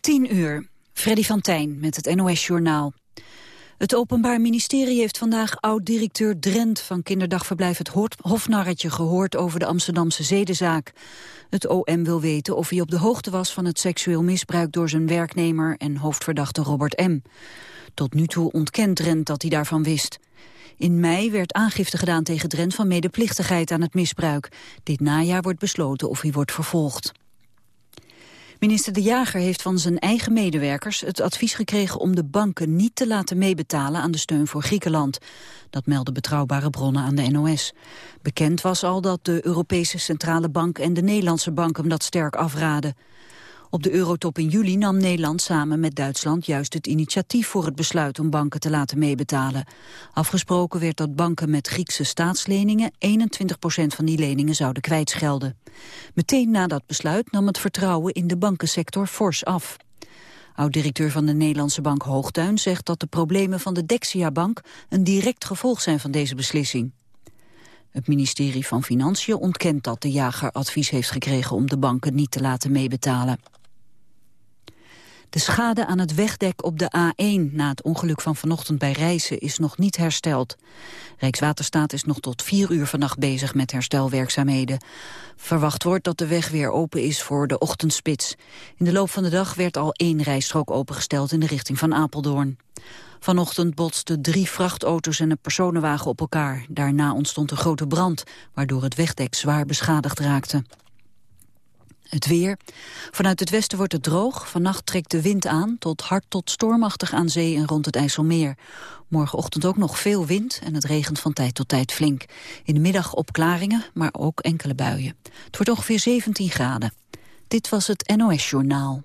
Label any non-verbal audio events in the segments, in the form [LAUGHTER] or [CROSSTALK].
10 uur. Freddy van Tijn met het NOS-journaal. Het Openbaar Ministerie heeft vandaag oud-directeur Drent van kinderdagverblijf het Hofnarretje gehoord over de Amsterdamse zedenzaak. Het OM wil weten of hij op de hoogte was van het seksueel misbruik door zijn werknemer en hoofdverdachte Robert M. Tot nu toe ontkent Drent dat hij daarvan wist. In mei werd aangifte gedaan tegen Drent van medeplichtigheid aan het misbruik. Dit najaar wordt besloten of hij wordt vervolgd. Minister De Jager heeft van zijn eigen medewerkers het advies gekregen om de banken niet te laten meebetalen aan de steun voor Griekenland. Dat melden betrouwbare bronnen aan de NOS. Bekend was al dat de Europese Centrale Bank en de Nederlandse Bank hem dat sterk afraden. Op de eurotop in juli nam Nederland samen met Duitsland juist het initiatief voor het besluit om banken te laten meebetalen. Afgesproken werd dat banken met Griekse staatsleningen 21% van die leningen zouden kwijtschelden. Meteen na dat besluit nam het vertrouwen in de bankensector fors af. Oud-directeur van de Nederlandse bank Hoogtuin zegt dat de problemen van de Dexia-bank een direct gevolg zijn van deze beslissing. Het ministerie van Financiën ontkent dat de jager advies heeft gekregen om de banken niet te laten meebetalen. De schade aan het wegdek op de A1 na het ongeluk van vanochtend bij Rijssen is nog niet hersteld. Rijkswaterstaat is nog tot vier uur vannacht bezig met herstelwerkzaamheden. Verwacht wordt dat de weg weer open is voor de ochtendspits. In de loop van de dag werd al één rijstrook opengesteld in de richting van Apeldoorn. Vanochtend botsten drie vrachtauto's en een personenwagen op elkaar. Daarna ontstond een grote brand, waardoor het wegdek zwaar beschadigd raakte. Het weer. Vanuit het westen wordt het droog. Vannacht trekt de wind aan, tot hard tot stormachtig aan zee en rond het IJsselmeer. Morgenochtend ook nog veel wind en het regent van tijd tot tijd flink. In de middag opklaringen, maar ook enkele buien. Het wordt ongeveer 17 graden. Dit was het NOS Journaal.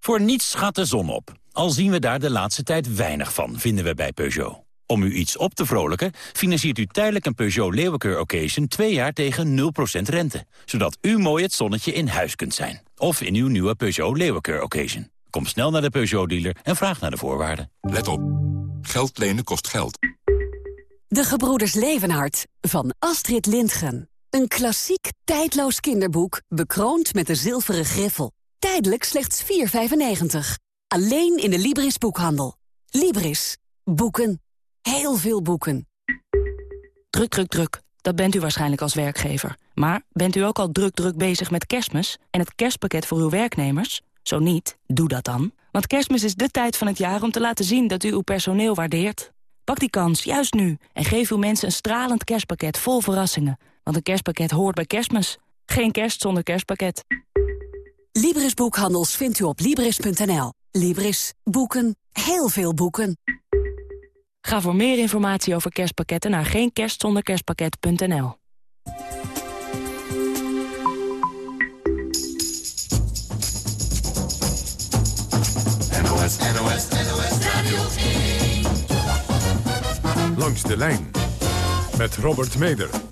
Voor niets gaat de zon op. Al zien we daar de laatste tijd weinig van, vinden we bij Peugeot. Om u iets op te vrolijken, financiert u tijdelijk een Peugeot Leeuwenkeur Occasion... twee jaar tegen 0% rente. Zodat u mooi het zonnetje in huis kunt zijn. Of in uw nieuwe Peugeot Leeuwenkeur Occasion. Kom snel naar de Peugeot-dealer en vraag naar de voorwaarden. Let op. Geld lenen kost geld. De Gebroeders Levenhart van Astrid Lindgren. Een klassiek, tijdloos kinderboek, bekroond met de zilveren griffel. Tijdelijk slechts 4,95. Alleen in de Libris boekhandel. Libris. Boeken. Heel veel boeken. Druk, druk, druk. Dat bent u waarschijnlijk als werkgever. Maar bent u ook al druk, druk bezig met kerstmis... en het kerstpakket voor uw werknemers? Zo niet, doe dat dan. Want kerstmis is de tijd van het jaar om te laten zien dat u uw personeel waardeert. Pak die kans, juist nu, en geef uw mensen een stralend kerstpakket vol verrassingen. Want een kerstpakket hoort bij kerstmis. Geen kerst zonder kerstpakket. Libris Boekhandels vindt u op Libris.nl. Libris. Boeken. Heel veel boeken. Ga voor meer informatie over kerstpakketten naar geenkerstzonderkerstpakket.nl. NOS, NOS, NOS Radio Langs de lijn met Robert Meder.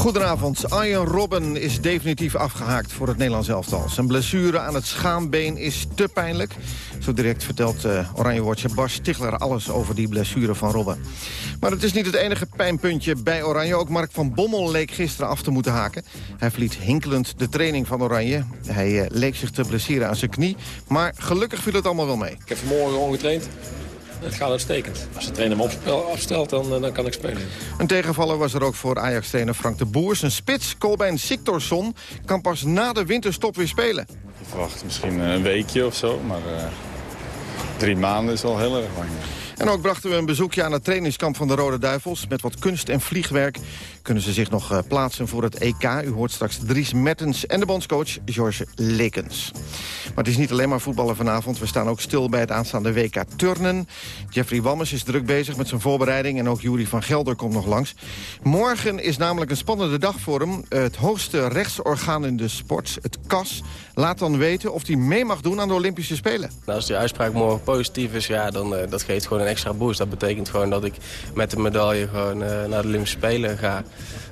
Goedenavond. Arjen Robben is definitief afgehaakt voor het Nederlands elftal. Zijn blessure aan het schaambeen is te pijnlijk. Zo direct vertelt uh, Oranje Watcher Bas Stigler alles over die blessure van Robben. Maar het is niet het enige pijnpuntje bij Oranje. Ook Mark van Bommel leek gisteren af te moeten haken. Hij verliet hinkelend de training van Oranje. Hij uh, leek zich te blesseren aan zijn knie. Maar gelukkig viel het allemaal wel mee. Ik heb vanmorgen ongetraind. Het gaat uitstekend. Als de trainer me afstelt, dan, eh, dan kan ik spelen. Een tegenvaller was er ook voor Ajax-trainer Frank de Boer. Zijn spits, Colbein Siktorsson, kan pas na de winterstop weer spelen. Ik verwacht misschien een weekje of zo, maar uh, drie maanden is al heel erg lang. En ook brachten we een bezoekje aan het trainingskamp van de Rode Duivels. Met wat kunst en vliegwerk kunnen ze zich nog eh, plaatsen voor het EK. U hoort straks Dries Mertens en de bondscoach George Lekens. Maar het is niet alleen maar voetballen vanavond. We staan ook stil bij het aanstaande WK Turnen. Jeffrey Wammes is druk bezig met zijn voorbereiding... en ook Jury van Gelder komt nog langs. Morgen is namelijk een spannende dag voor hem. Het hoogste rechtsorgaan in de sport, het CAS... laat dan weten of hij mee mag doen aan de Olympische Spelen. Nou, als die uitspraak morgen positief is, ja, dan uh, dat geeft gewoon een extra boost. Dat betekent gewoon dat ik met de medaille gewoon, naar de Olympische Spelen ga.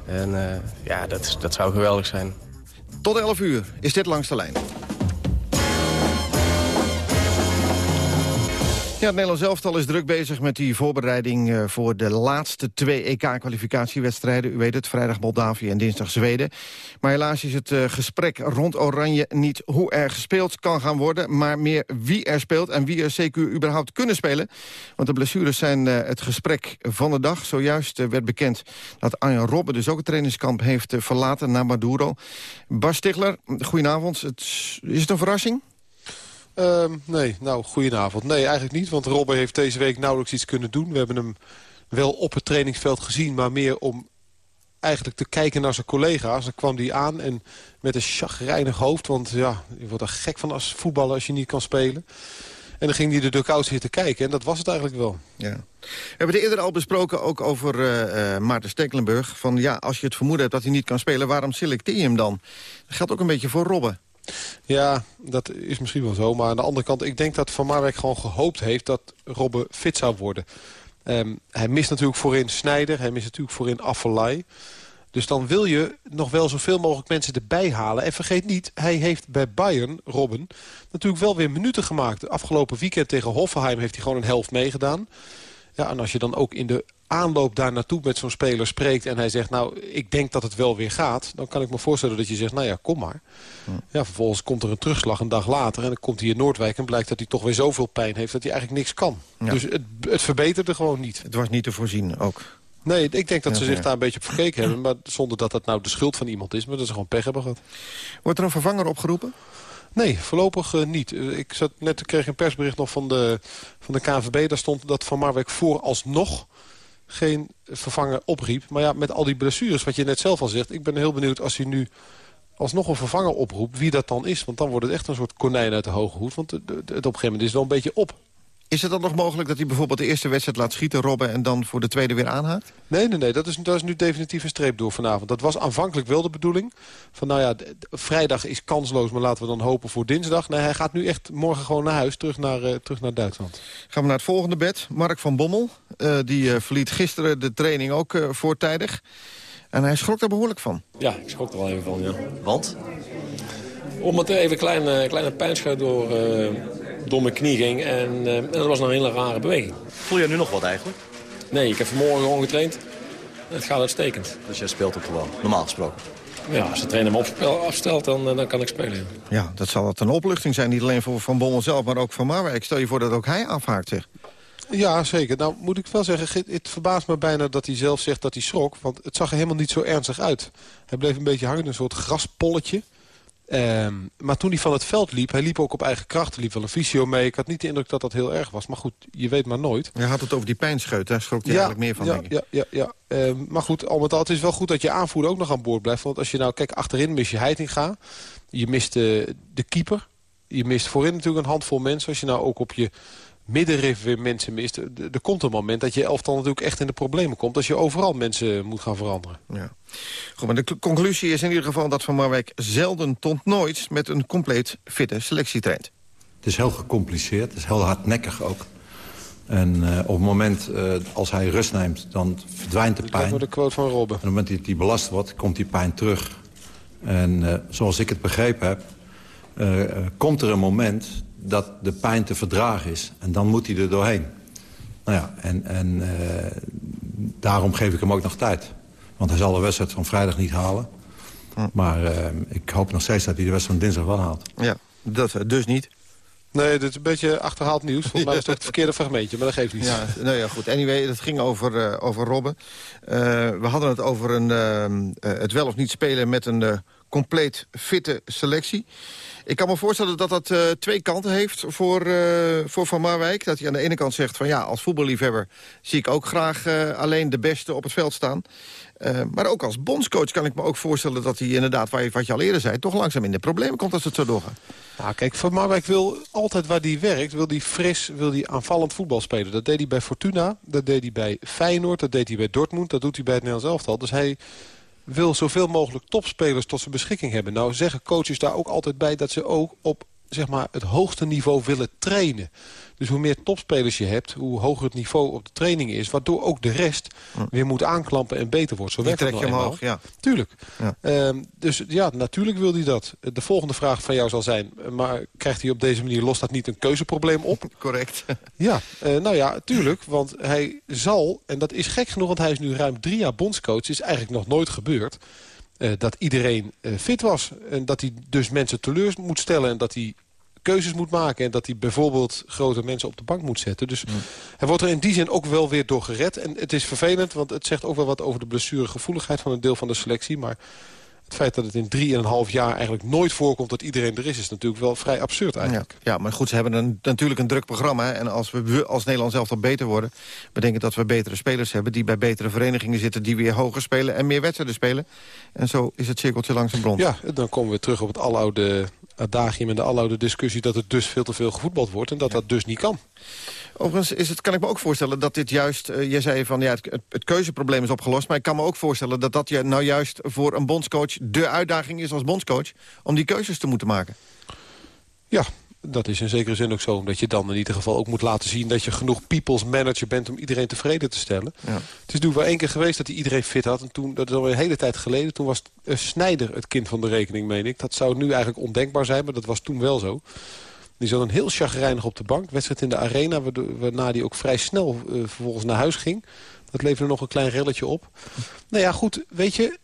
En uh, ja, dat, dat zou geweldig zijn. Tot 11 uur is dit langs de lijn. Ja, het Nederlands elftal is druk bezig met die voorbereiding eh, voor de laatste twee EK-kwalificatiewedstrijden. U weet het, vrijdag Moldavië en dinsdag Zweden. Maar helaas is het eh, gesprek rond Oranje niet hoe er gespeeld kan gaan worden, maar meer wie er speelt en wie er CQ überhaupt kunnen spelen. Want de blessures zijn eh, het gesprek van de dag. Zojuist werd bekend dat Arjen Robben dus ook het trainingskamp heeft verlaten naar Maduro. Bas Stigler, goedenavond. Het, is het een verrassing? Ehm, nee, nou, goedenavond. Nee, eigenlijk niet, want Robben heeft deze week nauwelijks iets kunnen doen. We hebben hem wel op het trainingsveld gezien, maar meer om eigenlijk te kijken naar zijn collega's. Dan kwam hij aan en met een chagrijnig hoofd, want ja, je wordt er gek van als voetballer als je niet kan spelen. En dan ging hij de dugout zitten kijken en dat was het eigenlijk wel. Ja. We hebben het eerder al besproken, ook over uh, Maarten Stekelenburg. Van ja, als je het vermoeden hebt dat hij niet kan spelen, waarom selecteer je hem dan? Dat geldt ook een beetje voor Robben. Ja, dat is misschien wel zo. Maar aan de andere kant, ik denk dat Van Marwijk gewoon gehoopt heeft... dat Robben fit zou worden. Um, hij mist natuurlijk voorin Snijder. Hij mist natuurlijk voorin Affelay. Dus dan wil je nog wel zoveel mogelijk mensen erbij halen. En vergeet niet, hij heeft bij Bayern, Robben... natuurlijk wel weer minuten gemaakt. afgelopen weekend tegen Hoffenheim heeft hij gewoon een helft meegedaan. Ja, en als je dan ook in de aanloop daar naartoe met zo'n speler spreekt... en hij zegt, nou, ik denk dat het wel weer gaat... dan kan ik me voorstellen dat je zegt, nou ja, kom maar. Ja, vervolgens komt er een terugslag een dag later... en dan komt hij in Noordwijk en blijkt dat hij toch weer zoveel pijn heeft... dat hij eigenlijk niks kan. Dus het, het verbeterde gewoon niet. Het was niet te voorzien ook. Nee, ik denk dat ze zich daar een beetje op verkeken hebben. Maar zonder dat dat nou de schuld van iemand is. Maar dat ze gewoon pech hebben gehad. Wordt er een vervanger opgeroepen? Nee, voorlopig uh, niet. Ik zat net, kreeg een persbericht nog van de, van de KNVB. Daar stond dat Van Marwijk vooralsnog geen vervanger opriep. Maar ja, met al die blessures, wat je net zelf al zegt... ik ben heel benieuwd als hij nu alsnog een vervanger oproept... wie dat dan is. Want dan wordt het echt een soort konijn uit de hoge hoed. Want het, het, op een gegeven moment is wel een beetje op. Is het dan nog mogelijk dat hij bijvoorbeeld de eerste wedstrijd laat schieten, Robben... en dan voor de tweede weer aanhaakt? Nee, nee, nee. Dat is, dat is nu definitief een streep door vanavond. Dat was aanvankelijk wel de bedoeling. Van nou ja, vrijdag is kansloos, maar laten we dan hopen voor dinsdag. Nee, hij gaat nu echt morgen gewoon naar huis, terug naar, uh, terug naar Duitsland. Gaan we naar het volgende bed. Mark van Bommel, uh, die uh, verliet gisteren de training ook voortijdig. En hij schrok daar behoorlijk van. Ja, ik schrok er wel even van, ja. Want? Omdat er even een kleine, kleine pijnscheut door door mijn knie ging. En, uh, en dat was een hele rare beweging. Voel je nu nog wat eigenlijk? Nee, ik heb vanmorgen gewoon getraind. Het gaat uitstekend. Dus jij speelt ook gewoon, normaal gesproken? Ja, als de trainer me afstelt, dan, eh, dan kan ik spelen. Ja, dat zal het een opluchting zijn. Niet alleen voor Van Bommel zelf, maar ook voor Marwijk. Stel je voor dat ook hij afhaakt, zeg. Ja, zeker. Nou moet ik wel zeggen, het verbaast me bijna dat hij zelf zegt dat hij schrok. Want het zag er helemaal niet zo ernstig uit. Hij bleef een beetje hangen, een soort graspolletje. Um, maar toen hij van het veld liep, hij liep ook op eigen kracht. liep wel een fysio mee. Ik had niet de indruk dat dat heel erg was. Maar goed, je weet maar nooit. Je had het over die pijnscheut, daar schrok hij eigenlijk meer van, ja, denk ik. Ja, ja, ja. Um, maar goed, al met al, het is wel goed dat je aanvoerder ook nog aan boord blijft. Want als je nou, kijk, achterin mis je Heitinga. Je mist de, de keeper. Je mist voorin natuurlijk een handvol mensen. Als je nou ook op je middenrif weer mensen mist. Er komt een moment dat je elftal natuurlijk echt in de problemen komt... als je overal mensen moet gaan veranderen. Ja. Goed, maar de conclusie is in ieder geval dat Van Marwijk zelden tot nooit... met een compleet fitte selectie traint. Het is heel gecompliceerd, het is heel hardnekkig ook. En uh, op het moment uh, als hij rust neemt, dan verdwijnt de pijn. Dat de quote van Robben. En op het moment dat hij belast wordt, komt die pijn terug. En uh, zoals ik het begrepen heb, komt er een moment dat de pijn te verdragen is. En dan moet hij er doorheen. Nou ja, en, en uh, daarom geef ik hem ook nog tijd. Want hij zal de wedstrijd van vrijdag niet halen. Hm. Maar uh, ik hoop nog steeds dat hij de wedstrijd van dinsdag wel haalt. Ja, dat dus niet. Nee, dit is een beetje achterhaald nieuws. Volgens mij [LAUGHS] is het het verkeerde fragmentje, maar dat geeft niet. Ja, nou ja, goed. Anyway, het ging over, uh, over Robben. Uh, we hadden het over een, uh, het wel of niet spelen met een compleet fitte selectie. Ik kan me voorstellen dat dat uh, twee kanten heeft voor, uh, voor Van Marwijk. Dat hij aan de ene kant zegt van ja, als voetballiefhebber... zie ik ook graag uh, alleen de beste op het veld staan. maar ook als bondscoach kan ik me ook voorstellen dat hij inderdaad... wat je al eerder zei, toch langzaam in de problemen komt als het zo doorgaat. Nou, kijk, Van Marwijk wil altijd waar hij werkt... wil hij fris, wil hij aanvallend voetbal spelen. Dat deed hij bij Fortuna, dat deed hij bij Feyenoord... dat deed hij bij Dortmund, dat doet hij bij het Nederlands elftal. Dus hij wil zoveel mogelijk topspelers tot zijn beschikking hebben. Nou zeggen coaches daar ook altijd bij dat ze ook op zeg maar, het hoogste niveau willen trainen. Dus hoe meer topspelers je hebt, hoe hoger het niveau op de training is... waardoor ook de rest weer moet aanklampen en beter wordt. Zo werkt trek je nou omhoog, eenmaal. ja. Tuurlijk. Ja. Ehm, dus ja, natuurlijk wil hij dat. De volgende vraag van jou zal zijn... maar krijgt hij op deze manier, lost dat niet een keuzeprobleem op? [LAUGHS] Correct. [LAUGHS] Ja, eh, nou ja, tuurlijk. Want hij zal, en dat is gek genoeg... want hij is nu ruim drie jaar bondscoach... is eigenlijk nog nooit gebeurd... eh, dat iedereen eh, fit was. En dat hij dus mensen teleur moet stellen... en dat hij keuzes moet maken... en dat hij bijvoorbeeld grote mensen op de bank moet zetten. Dus hij wordt er in die zin ook wel weer door gered. En het is vervelend, want het zegt ook wel wat over de blessuregevoeligheid... van een deel van de selectie, maar... Het feit dat het in drieënhalf jaar eigenlijk nooit voorkomt dat iedereen er is... is natuurlijk wel vrij absurd eigenlijk. ja, maar goed, ze hebben een, natuurlijk een druk programma. En als we als Nederland zelf al beter worden... betekent dat we betere spelers hebben... die bij betere verenigingen zitten... die weer hoger spelen en meer wedstrijden spelen. En zo is het cirkeltje langzaam rond. Ja, dan komen we terug op het aloude adagium en de aloude discussie... dat het dus veel te veel gevoetbald wordt en dat dat dus niet kan. Overigens is het, kan ik me ook voorstellen dat dit juist... eh, je zei van ja, het, het, het keuzeprobleem is opgelost... maar ik kan me ook voorstellen dat dat je nou juist voor een bondscoach... de uitdaging is als bondscoach om die keuzes te moeten maken. Ja, dat is in zekere zin ook zo. Omdat je dan in ieder geval ook moet laten zien... dat je genoeg people's manager bent om iedereen tevreden te stellen. Ja. Het is natuurlijk wel één keer geweest dat hij iedereen fit had. En toen, dat is alweer een hele tijd geleden. Toen was uh, Snijder het kind van de rekening, meen ik. Dat zou nu eigenlijk ondenkbaar zijn, maar dat was toen wel zo. Die zat dan heel chagrijnig op de bank. Wedstrijd in de arena, waarna die ook vrij snel eh, vervolgens naar huis ging. Dat leverde nog een klein relletje op. Nou ja, goed, weet je...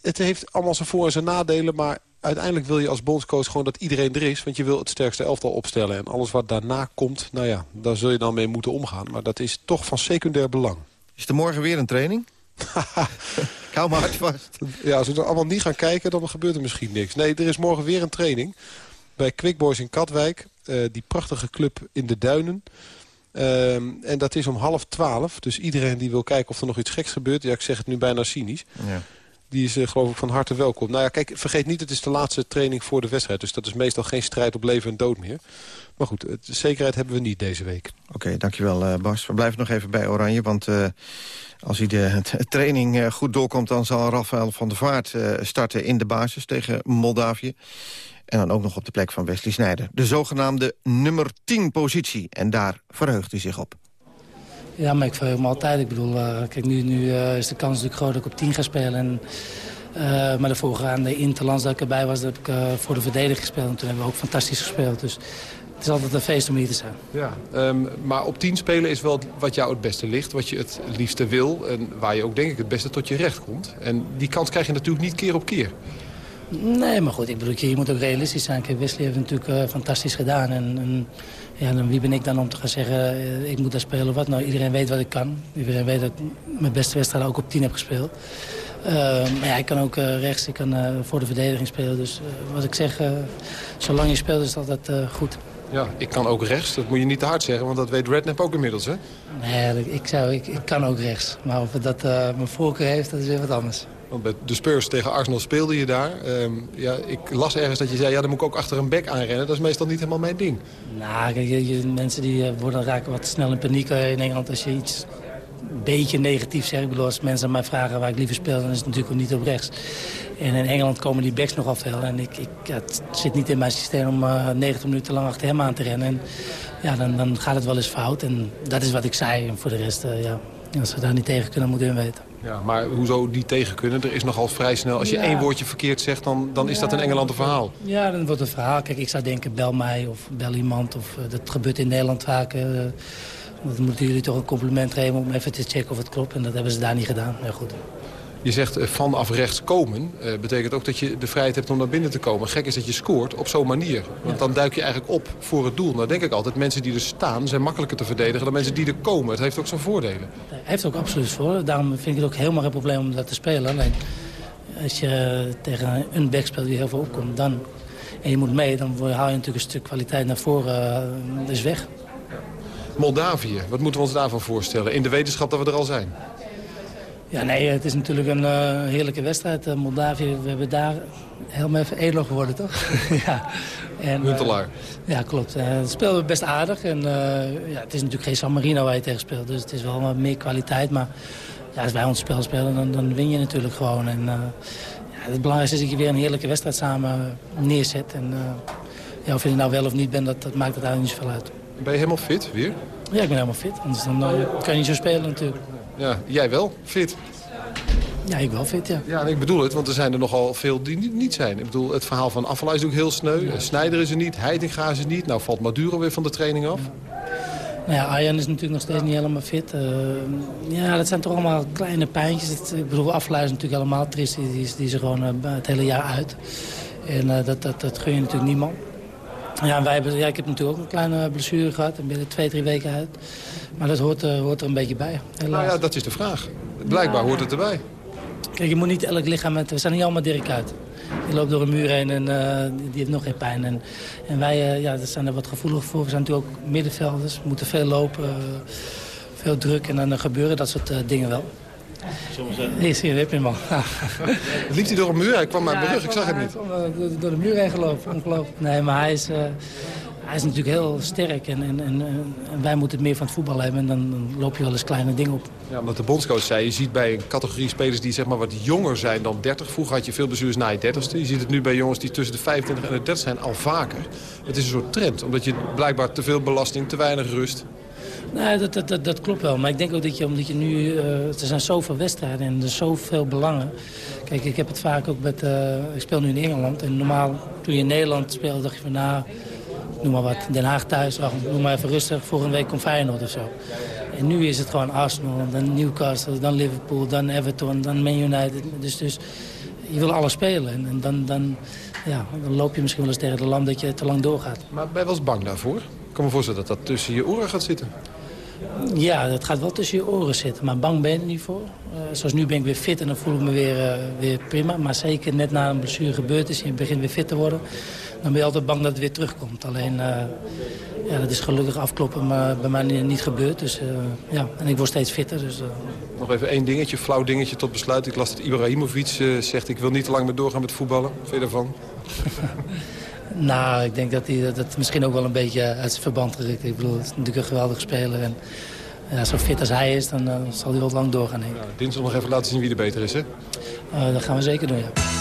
Het heeft allemaal zijn voor- en zijn nadelen, maar uiteindelijk wil je als bondscoach gewoon dat iedereen er is. Want je wil het sterkste elftal opstellen. En alles wat daarna komt, nou ja, daar zul je dan mee moeten omgaan. Maar dat is toch van secundair belang. Is er morgen weer een training? [LAUGHS] ik hou me hard vast. Ja, als we er allemaal niet gaan kijken, dan gebeurt er misschien niks. Nee, er is morgen weer een training bij Quick Boys in Katwijk. eh, die prachtige club in de Duinen. Ehm, en dat is om half twaalf. Dus iedereen die wil kijken of er nog iets geks gebeurt... ja, ik zeg het nu bijna cynisch... Ja. Die is geloof ik van harte welkom. Nou ja, kijk, vergeet niet, het is de laatste training voor de wedstrijd. Dus dat is meestal geen strijd op leven en dood meer. Maar goed, zekerheid hebben we niet deze week. Oké, dankjewel eh, Bas. We blijven nog even bij Oranje, want eh, als hij de [LAUGHS] training eh, goed doorkomt... dan zal Rafael van der Vaart starten in de basis tegen Moldavië. En dan ook nog op de plek van Wesley Sneijder. De zogenaamde nummer 10 positie. En daar verheugt hij zich op. Ja, maar ik verheug me altijd. Ik bedoel, eh, kijk, nu, nu eh, is de kans natuurlijk groot dat ik op 10 ga spelen. En, eh, maar de voorgaande interlands dat ik erbij was, dat heb ik voor de verdediging gespeeld. En toen hebben we ook fantastisch gespeeld. Dus het is altijd een feest om hier te zijn. Ja, ehm, maar op 10 spelen is wel wat jou het beste ligt. Wat je het liefste wil. En waar je ook denk ik het beste tot je recht komt. En die kans krijg je natuurlijk niet keer op keer. Nee, maar goed, ik bedoel, je moet ook realistisch zijn. Kijk, Wesley heeft het natuurlijk fantastisch gedaan. En, en ja, dan, wie ben ik dan om te gaan zeggen, eh, ik moet daar spelen of wat? Nou, iedereen weet wat ik kan. Iedereen weet dat ik mijn beste wedstrijden ook op 10 heb gespeeld. Eh, maar ja, ik kan ook eh, rechts, ik kan eh, voor de verdediging spelen. Dus wat ik zeg, zolang je speelt is het altijd goed. Ja, ik kan ook rechts. Dat moet je niet te hard zeggen, want dat weet Redknapp ook inmiddels, hè? Nee, ik, zou, ik, ik kan ook rechts. Maar of dat mijn voorkeur heeft, dat is weer wat anders. Want bij de Spurs tegen Arsenal speelde je daar. Ehm, ja, ik las ergens dat je zei, ja, dan moet ik ook achter een bek aanrennen. Dat is meestal niet helemaal mijn ding. Nou, je, mensen die eh, worden raken wat snel in paniek eh, in Engeland als je iets een beetje negatief zegt. Ik bedoel, als mensen aan mij vragen waar ik liever speel, dan is het natuurlijk ook niet op rechts. En in Engeland komen die backs nogal veel. En ik, ik, het zit niet in mijn systeem om eh 90 minuten lang achter hem aan te rennen. En ja, dan, dan gaat het wel eens fout. En dat is wat ik zei. En voor de rest, eh, ja, als we daar niet tegen kunnen, moeten we weten. Ja, maar hoezo die tegen kunnen? Er is nogal vrij snel, als je Ja. één woordje verkeerd zegt, dan, dan is dat in Engeland een verhaal. Ja, dan wordt het verhaal. Kijk, ik zou denken, bel mij of bel iemand. Of, eh, dat gebeurt in Nederland vaak. eh, dan moeten jullie toch een compliment geven om even te checken of het klopt. En dat hebben ze daar niet gedaan. Ja, goed. Je zegt eh, vanaf rechts komen. eh, betekent ook dat je de vrijheid hebt om naar binnen te komen. Gek is dat je scoort op zo'n manier. Want dan duik je eigenlijk op voor het doel. Nou denk ik altijd, mensen die er staan zijn makkelijker te verdedigen dan mensen die er komen. Het heeft ook zijn voordelen. Hij heeft ook absoluut voor. Daarom vind ik het ook helemaal geen probleem om dat te spelen. Alleen als je tegen een back speelt die heel veel opkomt, dan, en je moet mee, dan haal je natuurlijk een stuk kwaliteit naar voren. eh, Dat is weg. Moldavië, wat moeten we ons daarvan voorstellen? In de wetenschap dat we er al zijn. Ja, nee, het is natuurlijk een eh, heerlijke wedstrijd. Eh, Moldavië, we hebben daar helemaal even edel geworden, toch? [LAUGHS] ja. En, eh, ja, klopt. Het speelde best aardig. En, ja, het is natuurlijk geen San Marino waar je tegen speelt. Dus het is wel meer kwaliteit. Maar ja, als wij ons spel spelen, dan, dan win je natuurlijk gewoon. En, ja, het belangrijkste is dat je weer een heerlijke wedstrijd samen neerzet. En, Ja, of je er nou wel of niet bent, dat, dat maakt het eigenlijk niet zoveel uit. Ben je helemaal fit weer? Ja, ik ben helemaal fit. Anders dan, kan je niet zo spelen natuurlijk. Ja, jij wel? Fit? Ja, ik wel fit, ja. Ja, en ik bedoel het, want er zijn er nogal veel die niet, zijn. Ik bedoel, het verhaal van Afvalai is natuurlijk heel sneu. Snijder is er niet, Heitinga is er niet. Nou valt Maduro weer van de training af. Nou ja, Arjan is natuurlijk nog steeds niet helemaal fit. Eh, ja, dat zijn toch allemaal kleine pijntjes. Het- ik bedoel, Afvalai is natuurlijk helemaal triest. Die, is, die is er gewoon eh, het hele jaar uit. En eh, dat, dat, dat gun je natuurlijk niemand. Ja, wij hebben, ja, ik heb natuurlijk ook een kleine blessure gehad. En binnen twee, drie weken uit. Maar dat hoort, hoort er een beetje bij, helaas. Nou ja, dat is de vraag. Blijkbaar hoort het erbij. Kijk, je moet niet elk lichaam... Met, we zijn niet allemaal Dirk uit. Die loopt door een muur heen en eh, die, heeft nog geen pijn. En, en wij eh, ja, daar zijn er wat gevoelig voor. We zijn natuurlijk ook middenvelders. We moeten veel lopen, eh, veel druk. En dan gebeuren dat soort dingen wel. Nee, zie je, daar heb je hem al. Liep hij door een muur? Hij kwam aan mijn rug, ik zag het hij niet. kwam, eh, door, door de muur heen gelopen, ongelooflijk. Nee, maar hij is, eh, hij is natuurlijk heel sterk. En, en, en, en wij moeten het meer van het voetbal hebben. En dan, dan loop je wel eens kleine dingen op. Ja, omdat de bondscoach zei, je ziet bij een categorie spelers die zeg maar wat jonger zijn dan 30. Vroeger had je veel blessures na je 30ste. Je ziet het nu bij jongens die tussen de 25 en de 30 zijn al vaker. Het is een soort trend, omdat je blijkbaar te veel belasting, te weinig rust. Nee, dat, dat, dat, klopt wel. Maar ik denk ook dat je, omdat je nu... eh, er zijn zoveel wedstrijden en er zoveel belangen. Kijk, ik heb het vaak ook met... eh, ik speel nu in Engeland. En normaal, toen je in Nederland speelde, dacht je van... Nou, noem maar wat, Den Haag thuis. Wacht, noem maar even rustig. Volgende week komt Feyenoord of zo. En nu is het gewoon Arsenal, dan Newcastle, dan Liverpool, dan Everton, dan Man United. Dus, dus je wil alles spelen. En, dan, dan, ja, dan loop je misschien wel eens tegen de lamp dat je te lang doorgaat. Maar ben je wel eens bang daarvoor? Ik kan me voorstellen dat dat tussen je oren gaat zitten. Ja, dat gaat wel tussen je oren zitten. Maar bang ben je er niet voor. Eh, zoals nu ben ik weer fit en dan voel ik me weer, eh, weer prima. Maar zeker net na een blessure gebeurd is en je begint weer fit te worden... dan ben je altijd bang dat het weer terugkomt. Alleen, eh, ja, dat is gelukkig afkloppen, maar bij mij niet, gebeurd. Dus, ja. En ik word steeds fitter. Dus, Nog even één dingetje, flauw dingetje tot besluit. Ik las dat Ibrahimovic zegt, ik wil niet te lang meer doorgaan met voetballen. Vind je daarvan? [LAUGHS] nou, ik denk dat hij dat misschien ook wel een beetje uit zijn verband gericht. Ik bedoel, het is natuurlijk een geweldige speler. En ja, zo fit als hij is, dan eh, zal hij wel lang doorgaan. Denk ik. Dinsdag nog even laten zien wie er beter is, hè? Eh, dat gaan we zeker doen, ja.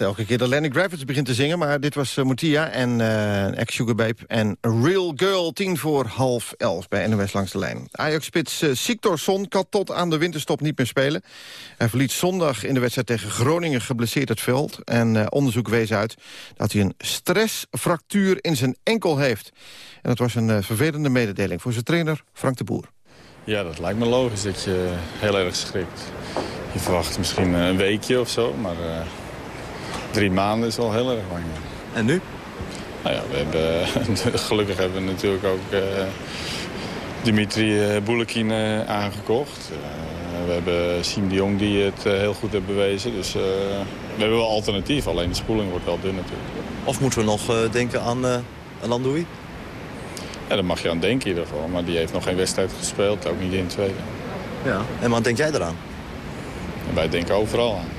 Elke keer dat Lenny Kravitz begint te zingen. Maar dit was uh, en uh, ex-Sugar Babe en Real Girl. Tien voor half elf bij NOS langs de lijn. Ajax-spits uh, Siktorsson kan tot aan de winterstop niet meer spelen. Hij verliet zondag in de wedstrijd tegen Groningen geblesseerd het veld. En onderzoek wees uit dat hij een stressfractuur in zijn enkel heeft. En dat was een vervelende mededeling voor zijn trainer Frank de Boer. Ja, dat lijkt me logisch dat je heel erg schrikt. Je verwacht misschien een weekje of zo, maar drie maanden is al heel erg lang. En nu? Nou ja, we hebben, [LAUGHS] gelukkig hebben we natuurlijk ook uh, Dimitri Boulekin uh, aangekocht. we hebben Siem de Jong die het heel goed heeft bewezen. Dus we hebben wel alternatief, alleen de spoeling wordt wel dun natuurlijk. Of moeten we nog denken aan uh, Landoui? Ja, daar mag je aan denken in ieder geval. Maar die heeft nog geen wedstrijd gespeeld, ook niet in de tweede. Ja, en wat denk jij eraan? En wij denken overal aan.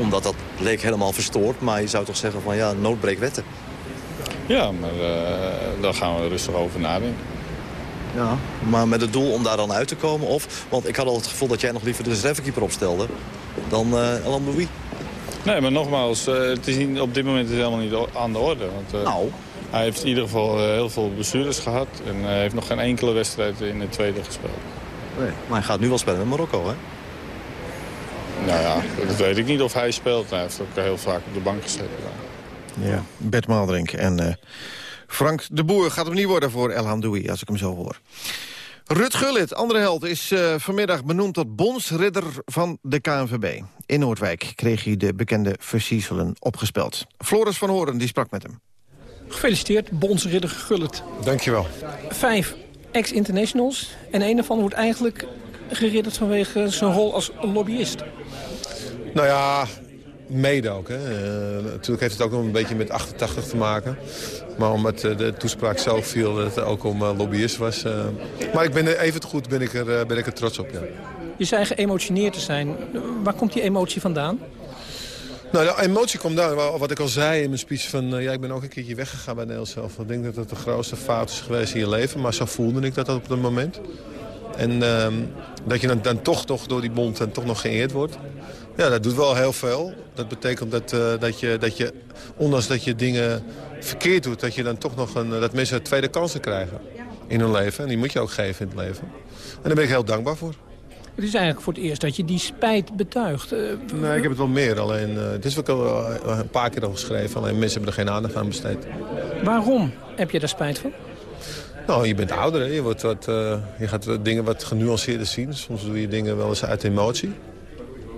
Omdat dat leek helemaal verstoord, maar je zou toch zeggen van ja, noodbreek wetten. Ja, maar uh, daar gaan we rustig over nadenken. Ja, maar met het doel om daar dan uit te komen? Of, want ik had al het gevoel dat jij nog liever de reservekeeper opstelde dan uh, Alain Louis. Nee, maar nogmaals, uh, het is niet, op dit moment is het helemaal niet aan de orde. Want, nou... Hij heeft in ieder geval heel veel bestuurders gehad. En heeft nog geen enkele wedstrijd in de tweede gespeeld. Nee, maar hij gaat nu wel spelen met Marokko, hè? Nou ja, dat weet ik niet of hij speelt. Hij heeft ook heel vaak op de bank gezeten. Ja, Bert Maalderink en uh, Frank de Boer gaat hem niet worden voor El Hamdoui, als ik hem zo hoor. Rut Gullit, andere held, is uh, vanmiddag benoemd tot bondsridder van de KNVB. In Noordwijk kreeg hij de bekende versiezelen opgespeld. Floris van Horen die sprak met hem. Gefeliciteerd, bondsridder Gullit. Dankjewel. Vijf ex-internationals en een daarvan wordt eigenlijk geridderd vanwege zijn rol als lobbyist. Nou ja, mede ook. Hè. Uh, natuurlijk heeft het ook nog een beetje met 88 te maken. Maar omdat uh, de toespraak zo viel dat het ook om uh, lobbyist was. maar ik ben er, even goed ben ik er, ben ik er trots op, ja. Je zei geëmotioneerd te zijn. Waar komt die emotie vandaan? Nou, de emotie komt daar, wat ik al zei in mijn speech... van ja, ik ben ook een keertje weggegaan bij Nederland zelf. Ik denk dat het de grootste fout is geweest in je leven. Maar zo voelde ik dat op dat moment. En uh, dat je dan, dan toch, toch door die bond en toch nog geëerd wordt. Ja, dat doet wel heel veel. Dat betekent dat, uh, dat, je, dat je, ondanks dat je dingen verkeerd doet... dat je dan toch nog een, dat mensen tweede kansen krijgen in hun leven. En die moet je ook geven in het leven. En daar ben ik heel dankbaar voor. Het is eigenlijk voor het eerst dat je die spijt betuigt. Uh, nee, ik heb het wel meer. Alleen, uh, het is ook al een paar keer al geschreven. Alleen mensen hebben er geen aandacht aan besteed. Waarom heb je daar spijt van? Nou, je bent ouder. Hè? Je, wordt wat, uh, je gaat dingen wat genuanceerder zien. Soms doe je dingen wel eens uit emotie.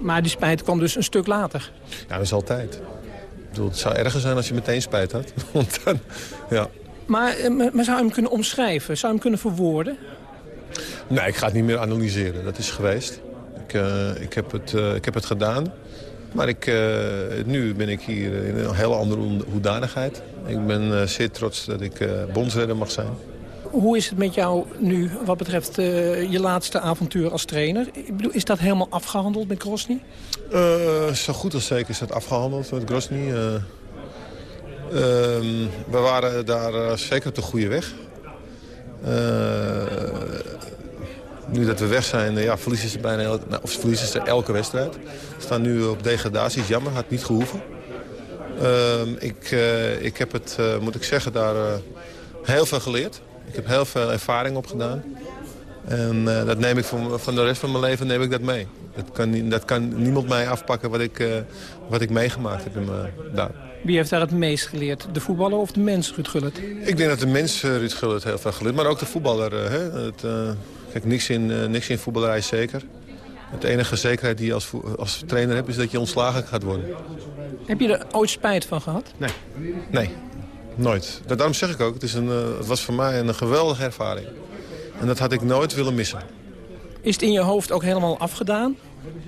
Maar die spijt kwam dus een stuk later? Ja, dat is altijd. Ik bedoel, het zou erger zijn als je meteen spijt had. [LAUGHS] Want dan, ja. maar, maar zou je hem kunnen omschrijven? Zou je hem kunnen verwoorden? Nee, ik ga het niet meer analyseren. Dat is geweest. Ik, uh, ik, heb, het, uh, ik heb het gedaan. Maar ik, uh, nu ben ik hier in een hele andere hoedanigheid. Ik ben zeer trots dat ik bondsredder mag zijn. Hoe is het met jou nu wat betreft je laatste avontuur als trainer? Ik bedoel, is dat helemaal afgehandeld met Grosny? zo goed als zeker is dat afgehandeld met Grosny. Ehm, we waren daar zeker op de goede weg. nu dat we weg zijn, ja, verliezen ze bijna elke, nou, of verliezen ze elke wedstrijd. We staan nu op degradatie, jammer, had niet gehoeven. Uh, ik, ik heb het, moet ik zeggen, daar heel veel geleerd. Ik heb heel veel ervaring opgedaan. En dat neem ik van, van de rest van mijn leven neem ik dat mee. Dat kan, dat kan niemand mij afpakken wat ik, wat ik meegemaakt heb in mijn, daar. Wie heeft daar het meest geleerd? De voetballer of de mens, Ruud Gullit? Ik denk dat de mens, Ruud Gullit, heel veel geleerd. Maar ook de voetballer. Hè? Het, Kijk, niks in, uh, niks in voetballerij is zeker. Het enige zekerheid die je als, als trainer hebt... is dat je ontslagen gaat worden. Heb je er ooit spijt van gehad? Nee. Nee. Nooit. Daarom zeg ik ook, het, is een, uh, het was voor mij een geweldige ervaring. En dat had ik nooit willen missen. Is het in je hoofd ook helemaal afgedaan?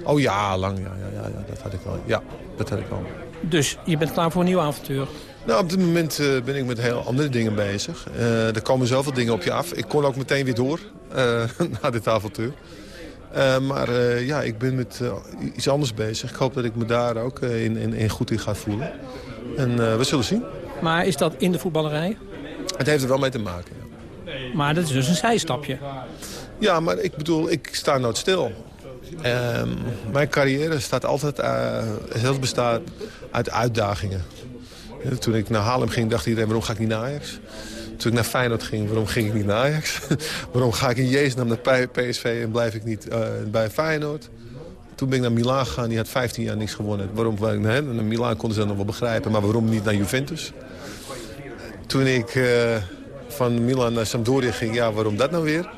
Oh ja, lang. Ja, ja, ja, ja dat had ik wel. Ja, dat had ik wel. Dus je bent klaar voor een nieuw avontuur? Nou, op dit moment uh, ben ik met heel andere dingen bezig. Uh, er komen zoveel dingen op je af. Ik kon ook meteen weer door uh, [LAUGHS] na dit avontuur. maar ja, ik ben met iets anders bezig. Ik hoop dat ik me daar ook in, in, in goed in ga voelen. En we zullen zien. Maar is dat in de voetballerij? Het heeft er wel mee te maken, ja. Maar dat is dus een zijstapje. Ja, maar ik bedoel, ik sta nooit stil. Um, mijn carrière staat altijd, uh, bestaat uit uitdagingen. Toen ik naar Haarlem ging, dacht iedereen, waarom ga ik niet naar Ajax? Toen ik naar Feyenoord ging, waarom ging ik niet naar Ajax? [LAUGHS] waarom ga ik in Jeesnam naar PSV en blijf ik niet eh, bij Feyenoord? Toen ben ik naar Milaan gegaan, die had 15 jaar niks gewonnen. Waarom? Naar Milaan konden ze dat nog wel begrijpen, maar waarom niet naar Juventus? Toen ik eh, van Milan naar Sampdoria ging, ja, waarom dat nou weer?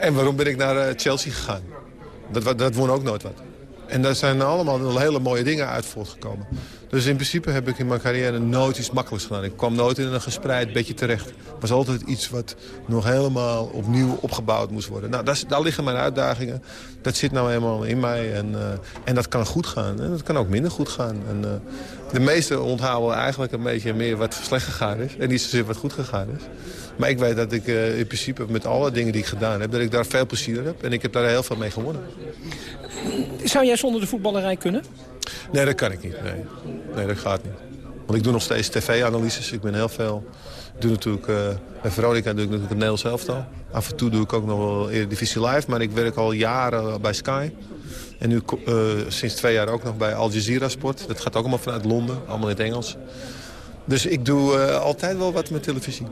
En waarom ben ik naar eh, Chelsea gegaan? Dat, dat won ook nooit wat. En daar zijn allemaal hele mooie dingen uit voortgekomen. Dus in principe heb ik in mijn carrière nooit iets makkelijks gedaan. Ik kwam nooit in een gespreid bedje terecht. Het was altijd iets wat nog helemaal opnieuw opgebouwd moest worden. Nou, daar, daar liggen mijn uitdagingen. Dat zit nou helemaal in mij. En, eh, en dat kan goed gaan. En dat kan ook minder goed gaan. En, eh, de meesten onthouden eigenlijk een beetje meer wat slecht gegaan is. En niet zozeer wat goed gegaan is. Maar ik weet dat ik eh, in principe met alle dingen die ik gedaan heb... dat ik daar veel plezier heb. En ik heb daar heel veel mee gewonnen. Zou jij zonder de voetballerij kunnen? Nee, dat kan ik niet. Nee, nee dat gaat niet. Want ik doe nog steeds tv-analyses. Ik ben heel veel... Doe natuurlijk, eh, bij Veronica doe ik natuurlijk het Nederlands elftal. Af en toe doe ik ook nog wel Eredivisie Live. Maar ik werk al jaren bij Sky. En nu eh, sinds twee jaar ook nog bij Al Jazeera Sport. Dat gaat ook allemaal vanuit Londen. Allemaal in het Engels. Dus ik doe eh, altijd wel wat met televisie.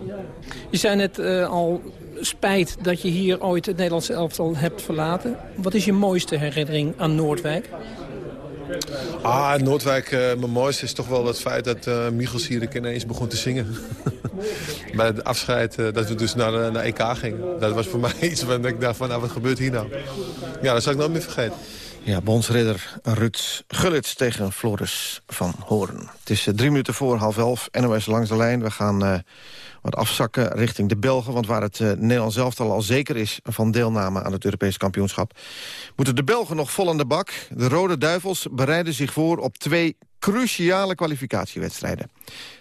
Je zei net al, spijt dat je hier ooit het Nederlandse elftal hebt verlaten. Wat is je mooiste herinnering aan Noordwijk? Ah, Noordwijk, eh, mijn mooiste is toch wel het feit dat eh Michel Sierik ineens begon te zingen. [LAUGHS] Bij het afscheid eh, dat we dus naar, naar EK gingen. Dat was voor [LAUGHS] mij iets waar ik dacht van, nou, wat gebeurt hier nou? Ja, dat zal ik nooit meer vergeten. Ja, bondsridder Ruud Gullits tegen Floris van Hoorn. Het is drie minuten voor half elf, NOS langs de lijn. We gaan wat afzakken richting de Belgen... want waar het eh, Nederlands elftal al zeker is van deelname aan het Europese kampioenschap... moeten de Belgen nog vol aan de bak. De Rode Duivels bereiden zich voor op twee cruciale kwalificatiewedstrijden.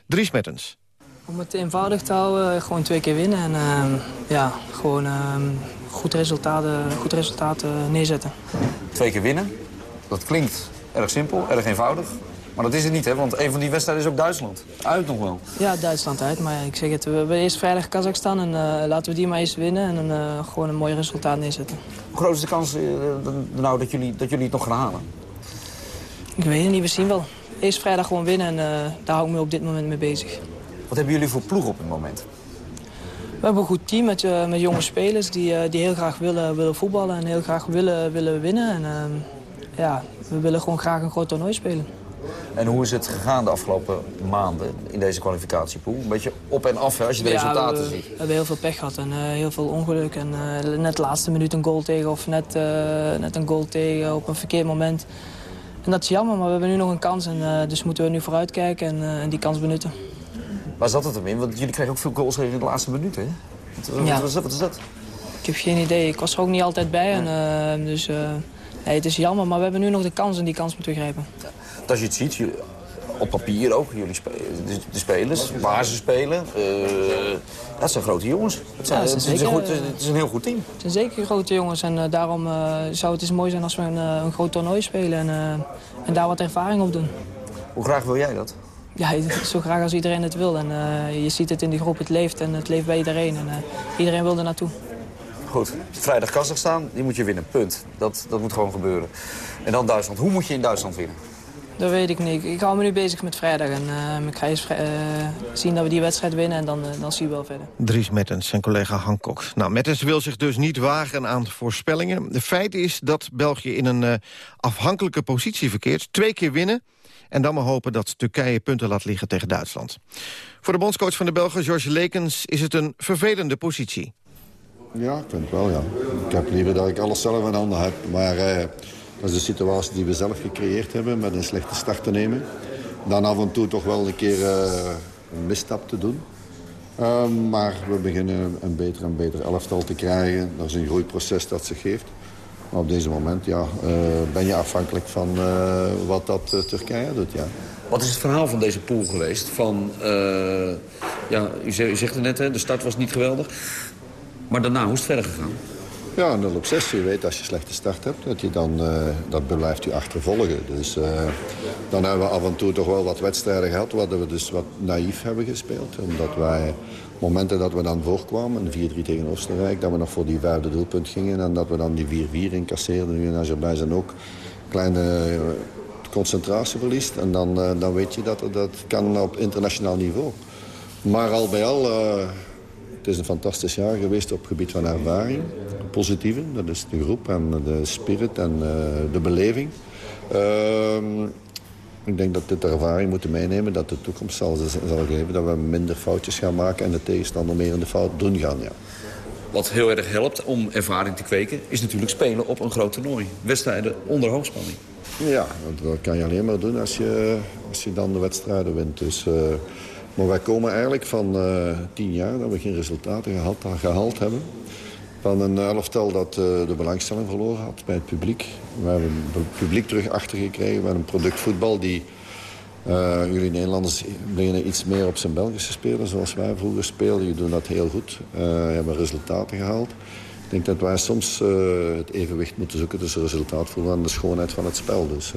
Dries Mertens. Om het eenvoudig te houden, gewoon twee keer winnen en ehm, ja, gewoon ehm, goed resultaten, goed resultaten neerzetten. Twee keer winnen. Dat klinkt erg simpel, erg eenvoudig. Maar dat is het niet, hè? want een van die wedstrijden is ook Duitsland. Uit nog wel. Ja, Duitsland uit, maar ik zeg het, we hebben eerst vrijdag Kazachstan en eh, laten we die maar eens winnen en dan eh, gewoon een mooi resultaat neerzetten. Hoe groot is de kans eh, nou dat jullie, dat jullie het nog gaan halen? Ik weet het niet, we zien wel. Eerst vrijdag gewoon winnen en eh, daar hou ik me op dit moment mee bezig. Wat hebben jullie voor ploeg op het moment? We hebben een goed team met, eh, met jonge spelers die, eh, die heel graag willen, willen voetballen en heel graag willen, willen winnen. En ehm, ja, we willen gewoon graag een groot toernooi spelen. En hoe is het gegaan de afgelopen maanden in deze kwalificatiepool? Een beetje op en af hè, als je de Ja, resultaten we, ziet. We hebben heel veel pech gehad en eh, heel veel ongeluk. En eh, net de laatste minuut een goal tegen of net, eh, net een goal tegen op een verkeerd moment. En dat is jammer, maar we hebben nu nog een kans. En, eh, dus moeten we nu vooruitkijken en, eh, en die kans benutten. Waar zat het hem in? Want jullie kregen ook veel goals tegen in de laatste minuut, hè? Wat, wat Ja. dat? Wat is dat? Ik heb geen idee. Ik was er ook niet altijd bij. En, dus eh, nee, het is jammer, maar we hebben nu nog de kans en die kans moeten we grijpen. Want Als je het ziet, je- op papier ook, jullie spe- de, de spelers, basisspelen. eh dat zijn grote jongens. Het, zijn, Ja, het, is zeker, goed, het is een heel goed team. Het zijn zeker grote jongens en eh, daarom eh, zou het eens mooi zijn als we een, een groot toernooi spelen en, en daar wat ervaring op doen. Hoe graag wil jij dat? Ja, [LAUGHS] zo graag als iedereen het wil. En je ziet het in die groep, het leeft en het leeft bij iedereen. En iedereen wil er naartoe. Goed, vrijdag Kazachstan, die moet je winnen, punt. Dat, dat moet gewoon gebeuren. En dan Duitsland. Hoe moet je in Duitsland winnen? Dat weet ik niet. Ik hou me nu bezig met vrijdag. En eh, ik ga eens eh, zien dat we die wedstrijd winnen en dan, eh, dan zien we wel verder. Dries Mertens en collega Hancock. Nou, Mertens wil zich dus niet wagen aan voorspellingen. De feit is dat België in een eh, afhankelijke positie verkeert. Twee keer winnen en dan maar hopen dat Turkije punten laat liggen tegen Duitsland. Voor de bondscoach van de Belgen, George Lekens, is het een vervelende positie. Ja, ik vind het wel, ja. Ik heb liever dat ik alles zelf in handen heb. Maar eh, dat is de situatie die we zelf gecreëerd hebben met een slechte start te nemen. Dan af en toe toch wel een keer eh, een misstap te doen. Eh, maar we beginnen een beter en beter elftal te krijgen. Dat is een groeiproces dat zich geeft. Maar op deze moment ja, eh, ben je afhankelijk van eh, wat dat Turkije doet, ja. Wat is het verhaal van deze pool geweest? Van, ja, u zegt, u zegt het net, hè, de start was niet geweldig. Maar daarna, hoe is het verder gegaan? Ja, 0 op 6. Je weet als je slechte start hebt, dat, je dan, eh, dat blijft je achtervolgen. Dus eh, dan hebben we af en toe toch wel wat wedstrijden gehad... waar we dus wat naïef hebben gespeeld. Omdat wij, momenten dat we dan voorkwamen, 4-3 tegen Oostenrijk... dat we nog voor die vijfde doelpunt gingen... en dat we dan die 4-4 incasseerden. Nu en Azerbeidzjan ook kleine eh, concentratie verliest. En dan, dan weet je dat dat kan op internationaal niveau. Maar al bij al, het is een fantastisch jaar geweest op het gebied van ervaring. Positieve, dat is de groep en de spirit en eh, de beleving. Ehm, ik denk dat we dit ervaring moeten meenemen dat de toekomst zal, zal geven dat we minder foutjes gaan maken en de tegenstander meer in de fout doen gaan. Ja. Wat heel erg helpt om ervaring te kweken... is natuurlijk spelen op een groot toernooi. Wedstrijden onder hoogspanning. Ja, dat kan je alleen maar doen als je, als je dan de wedstrijden wint. Dus, eh, maar wij komen eigenlijk van eh, tien jaar dat we geen resultaten gehaald, gehaald hebben. Van een elftal dat eh, de belangstelling verloren had bij het publiek. We hebben het publiek terug achtergekregen met een product voetbal die... eh, jullie Nederlanders beginnen iets meer op zijn Belgische spelen zoals wij vroeger speelden. Je doet dat heel goed. Hebben resultaten gehaald. Ik denk dat wij soms het evenwicht moeten zoeken tussen resultaatvoetbal en de schoonheid van het spel. Dus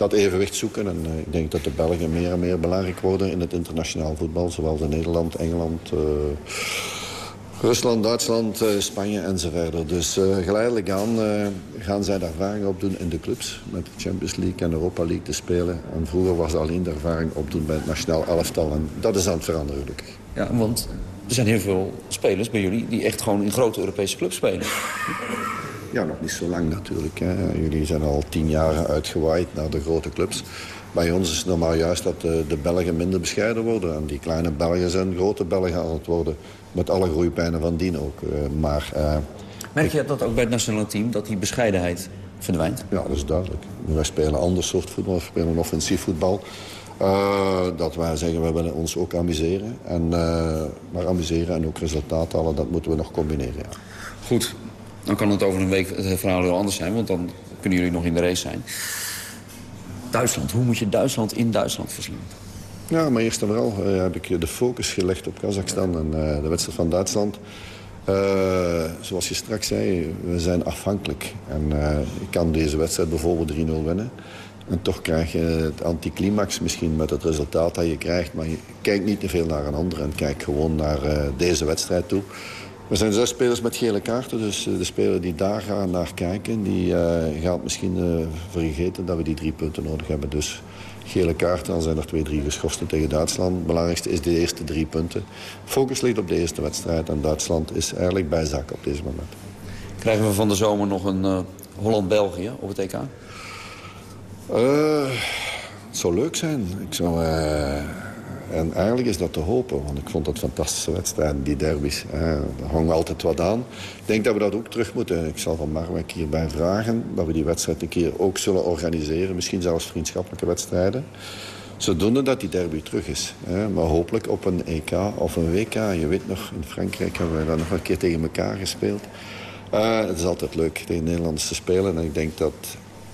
dat evenwicht zoeken. En eh, ik denk dat de Belgen meer en meer belangrijk worden in het internationaal voetbal. Zowel in Nederland, Engeland, eh, Rusland, Duitsland, eh, Spanje enzovoort. Dus eh, geleidelijk aan gaan zij de ervaring opdoen in de clubs. Met de Champions League en Europa League te spelen. En vroeger was alleen de ervaring opdoen bij het nationaal elftal. En dat is aan het veranderen gelukkig. Ja, want er zijn heel veel spelers bij jullie... die echt gewoon in grote Europese clubs spelen. Ja, nog niet zo lang natuurlijk. Hè. Jullie zijn al tien jaar uitgewaaid naar de grote clubs. Bij ons is het normaal juist dat de, de Belgen minder bescheiden worden. En die kleine Belgen zijn grote Belgen aan het worden. Met alle groeipijnen van dien ook. Eh, maar, eh, Merk je dat ook bij het nationale team, dat die bescheidenheid verdwijnt? Ja, dat is duidelijk. Wij spelen een ander soort voetbal. We spelen een offensief voetbal. Eh, dat wij zeggen, we willen ons ook amuseren. En, eh, maar amuseren en ook resultaat halen, dat moeten we nog combineren. Ja. Goed, dan kan het over een week het verhaal heel anders zijn... want dan kunnen jullie nog in de race zijn. Duitsland, hoe moet je Duitsland in Duitsland verslaan? Ja, maar eerst en vooral eh, heb ik de focus gelegd op Kazachstan en eh, de wedstrijd van Duitsland. Eh, zoals je straks zei, we zijn afhankelijk. En eh, je kan deze wedstrijd bijvoorbeeld 3-0 winnen. En toch krijg je het anticlimax misschien met het resultaat dat je krijgt. Maar je kijkt niet te veel naar een ander en kijk gewoon naar eh, deze wedstrijd toe. We zijn zes spelers met gele kaarten, dus eh, de speler die daar gaan naar kijken... die eh, gaat misschien eh, vergeten dat we die drie punten nodig hebben. Dus gele kaarten, dan zijn er twee, drie geschorsten tegen Duitsland. Het belangrijkste is de eerste drie punten. Focus ligt op de eerste wedstrijd en Duitsland is eigenlijk bij zak op deze moment. Krijgen we van de zomer nog een Holland-België op het EK? Het zou leuk zijn. Ik zou, en eigenlijk is dat te hopen, want ik vond dat fantastische wedstrijden, die derbies. Eh, er hangt altijd wat aan. Ik denk dat we dat ook terug moeten. Ik zal van Marwijk hierbij vragen dat we die wedstrijd een keer ook zullen organiseren. Misschien zelfs vriendschappelijke wedstrijden. Zodoende dat die derby terug is. Hè. Maar hopelijk op een EK of een WK. Je weet nog, in Frankrijk hebben we dan nog een keer tegen elkaar gespeeld. Eh, het is altijd leuk tegen Nederlanders te spelen. En ik denk dat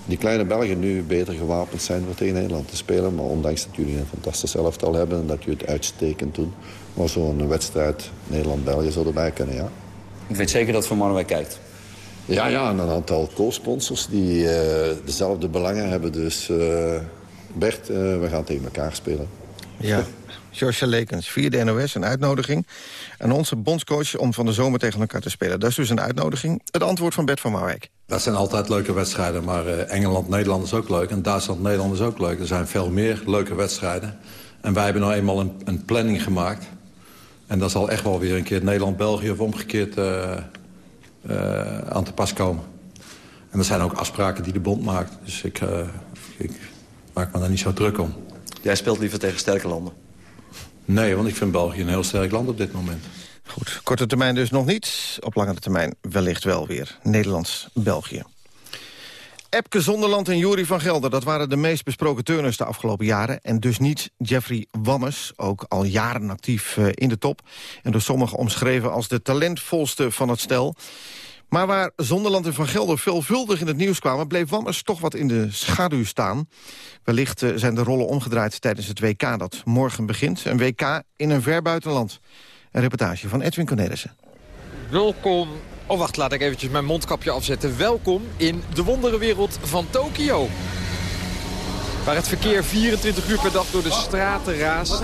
die kleine Belgen nu beter gewapend zijn voor tegen Nederland te spelen. Maar ondanks dat jullie een fantastisch elftal hebben en dat jullie het uitstekend doen. Maar zo'n wedstrijd Nederland-België zou erbij kunnen, ja. Ik weet zeker dat Van Marwijk kijkt. Ja, ja, en een aantal co-sponsors die eh, dezelfde belangen hebben. Dus eh, Bert, eh, we gaan tegen elkaar spelen. Ja, [LAUGHS] George Lekens, via de NOS, een uitnodiging. En onze bondscoach om van de zomer tegen elkaar te spelen. Dat is dus een uitnodiging. Het antwoord van Bert van Marwijk. Dat zijn altijd leuke wedstrijden, maar eh, Engeland-Nederland is ook leuk. En Duitsland-Nederland is ook leuk. Er zijn veel meer leuke wedstrijden. En wij hebben nou eenmaal een, een planning gemaakt. En dat zal echt wel weer een keer Nederland-België of omgekeerd eh, eh, aan te pas komen. En er zijn ook afspraken die de bond maakt. Dus ik, eh, ik maak me daar niet zo druk om. Jij speelt liever tegen sterke landen. Nee, want ik vind België een heel sterk land op dit moment. Goed, korte termijn dus nog niet. Op langere termijn wellicht wel weer. Nederlands-België. Epke Zonderland en Juri van Gelder, dat waren de meest besproken turners de afgelopen jaren. En dus niet Jeffrey Wammes, ook al jaren actief eh, in de top. En door sommigen omschreven als de talentvolste van het stel. Maar waar Zonderland en Van Gelder veelvuldig in het nieuws kwamen... bleef Wammes toch wat in de schaduw staan. Wellicht eh, zijn de rollen omgedraaid tijdens het WK dat morgen begint. Een WK in een ver buitenland. Een reportage van Edwin Cornelissen. Welkom. Oh, wacht, laat ik eventjes mijn mondkapje afzetten. Welkom in de wonderenwereld van Tokio. Waar het verkeer 24 uur per dag door de straten raast.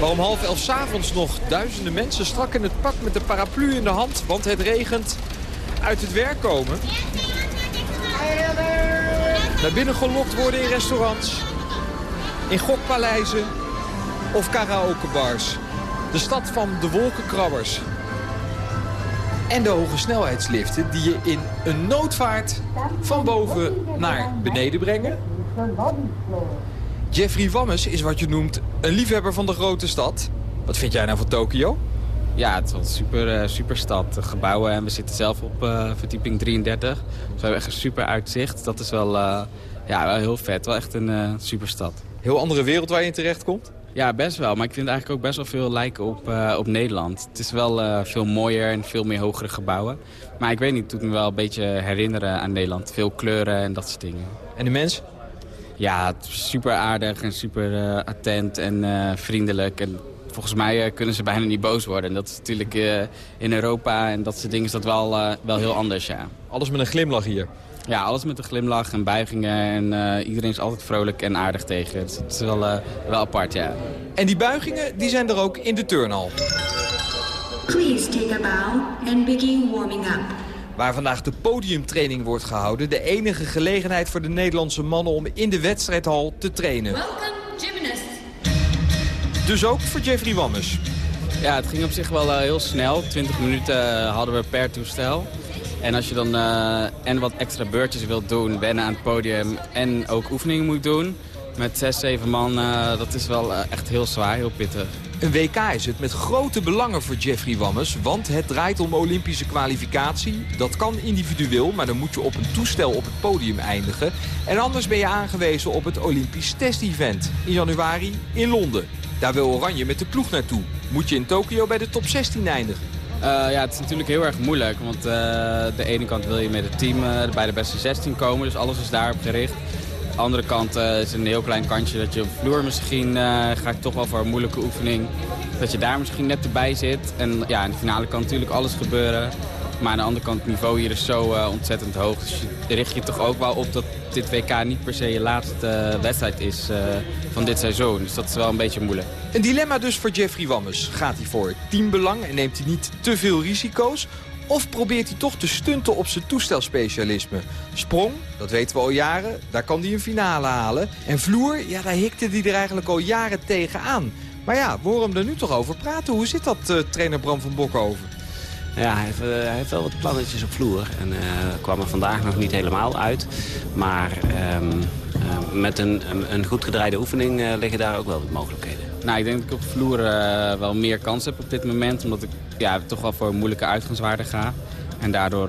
Waar om half elf 's avonds nog duizenden mensen strak in het pak met de paraplu in de hand, want het regent, uit het werk komen. Naar binnen gelokt worden in restaurants, in gokpaleizen of karaokebars. De stad van de wolkenkrabbers. En de hoge snelheidsliften die je in een noodvaart van boven naar beneden brengen. Jeffrey Wammes is wat je noemt een liefhebber van de grote stad. Wat vind jij nou van Tokio? Ja, het is wel een super, eh, super stad. De gebouwen en we zitten zelf op eh, verdieping 33. Dus we hebben echt een super uitzicht. Dat is wel, eh, ja, wel heel vet. Wel echt een eh superstad. Heel andere wereld waar je in terecht komt? Ja, best wel. Maar ik vind eigenlijk ook best wel veel lijken op, eh, op Nederland. Het is wel eh, veel mooier en veel meer hogere gebouwen. Maar ik weet niet, het doet me wel een beetje herinneren aan Nederland. Veel kleuren en dat soort dingen. En de mensen? Ja, super aardig en super eh, attent en vriendelijk. En volgens mij kunnen ze bijna niet boos worden. En dat is natuurlijk in Europa en dat soort dingen is dat wel, wel heel anders, ja. Alles met een glimlach hier? Ja, alles met een glimlach en buigingen. En eh, iedereen is altijd vrolijk en aardig tegen. Dus het is wel, eh, wel apart, ja. En die buigingen die zijn er ook in de turnhal. Please take a bow and begin warming up. Waar vandaag de podiumtraining wordt gehouden. De enige gelegenheid voor de Nederlandse mannen om in de wedstrijdhal te trainen. Welcome, gymnast. Dus ook voor Jeffrey Wammes. Ja, het ging op zich wel eh, heel snel. 20 minuten hadden we per toestel. En als je dan eh, en wat extra beurtjes wilt doen, wennen aan het podium en ook oefeningen moet doen... met 6, 7 man, eh, dat is wel eh, echt heel zwaar, heel pittig. Een WK is het met grote belangen voor Jeffrey Wammes, want het draait om Olympische kwalificatie. Dat kan individueel, maar dan moet je op een toestel op het podium eindigen. En anders ben je aangewezen op het Olympisch test-event in januari in Londen. Daar wil Oranje met de ploeg naartoe. Moet je in Tokio bij de top 16 eindigen. Eh, ja, het is natuurlijk heel erg moeilijk, want uh, de ene kant wil je met het team uh, bij de beste 16 komen, dus alles is daarop gericht. De andere kant is een heel klein kantje dat je op vloer misschien, ga ik toch wel voor een moeilijke oefening, dat je daar misschien net erbij zit. En ja, in de finale kan natuurlijk alles gebeuren. Maar aan de andere kant, het niveau hier is zo uh, ontzettend hoog. Dus richt je toch ook wel op dat dit WK niet per se je laatste uh, wedstrijd is uh, van dit seizoen. Dus dat is wel een beetje moeilijk. Een dilemma dus voor Jeffrey Wammes. Gaat hij voor teambelang en neemt hij niet te veel risico's? Of probeert hij toch te stunten op zijn toestelspecialisme? Sprong, dat weten we al jaren, daar kan hij een finale halen. En vloer, ja, daar hikte hij er eigenlijk al jaren tegenaan. Maar ja, we horen hem er nu toch over praten. Hoe zit dat, trainer Bram van Bokhoven? Ja, hij heeft, uh, hij heeft, wel wat plannetjes op vloer. En uh, kwam er vandaag nog niet helemaal uit. Maar um, uh, met een, een, goed gedraaide oefening liggen daar ook wel wat mogelijkheden. Nou, ik denk dat ik op vloer wel meer kans heb op dit moment. Omdat ik ja, toch wel voor een moeilijke uitgangswaarde ga. En daardoor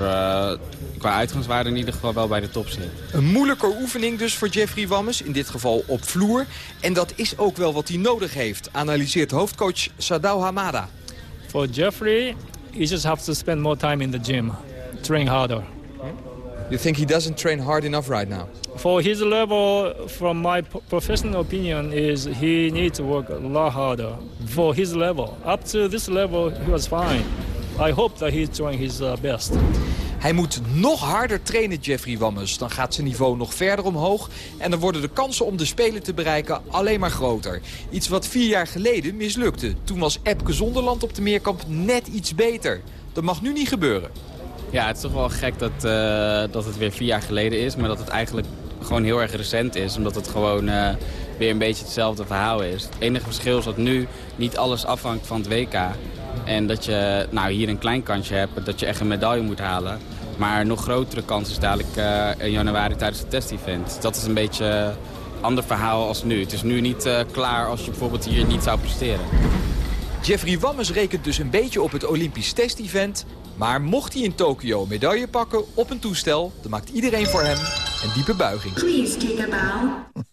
qua uitgangswaarde in ieder geval wel bij de top zit. Een moeilijker oefening dus voor Jeffrey Wammes. In dit geval op vloer. En dat is ook wel wat hij nodig heeft. Analyseert hoofdcoach Sadao Hamada. Voor Jeffrey you just have to spend more time in the gym, train harder. You think he doesn't train hard enough right now? For his level, from my professional opinion, is he needs to work a lot harder. For his level, up to this level, he was fine. I hope that he's doing his uh, best. Hij moet nog harder trainen, Jeffrey Wammes. Dan gaat zijn niveau nog verder omhoog. En dan worden de kansen om de Spelen te bereiken alleen maar groter. Iets wat vier jaar geleden mislukte. Toen was Epke Zonderland op de meerkamp net iets beter. Dat mag nu niet gebeuren. Ja, het is toch wel gek dat, uh, dat het weer vier jaar geleden is. Maar dat het eigenlijk gewoon heel erg recent is. Omdat het gewoon uh, weer een beetje hetzelfde verhaal is. Het enige verschil is dat nu niet alles afhangt van het WK. En dat je nou, hier een klein kansje hebt, dat je echt een medaille moet halen. Maar een nog grotere kans is dadelijk uh, in januari tijdens het test-event. Dat is een beetje een ander verhaal als nu. Het is nu niet uh, klaar als je bijvoorbeeld hier niet zou presteren. Jeffrey Wammes rekent dus een beetje op het Olympisch test-event. Maar mocht hij in Tokio medaille pakken op een toestel... dan maakt iedereen voor hem een diepe buiging. Please take a bow.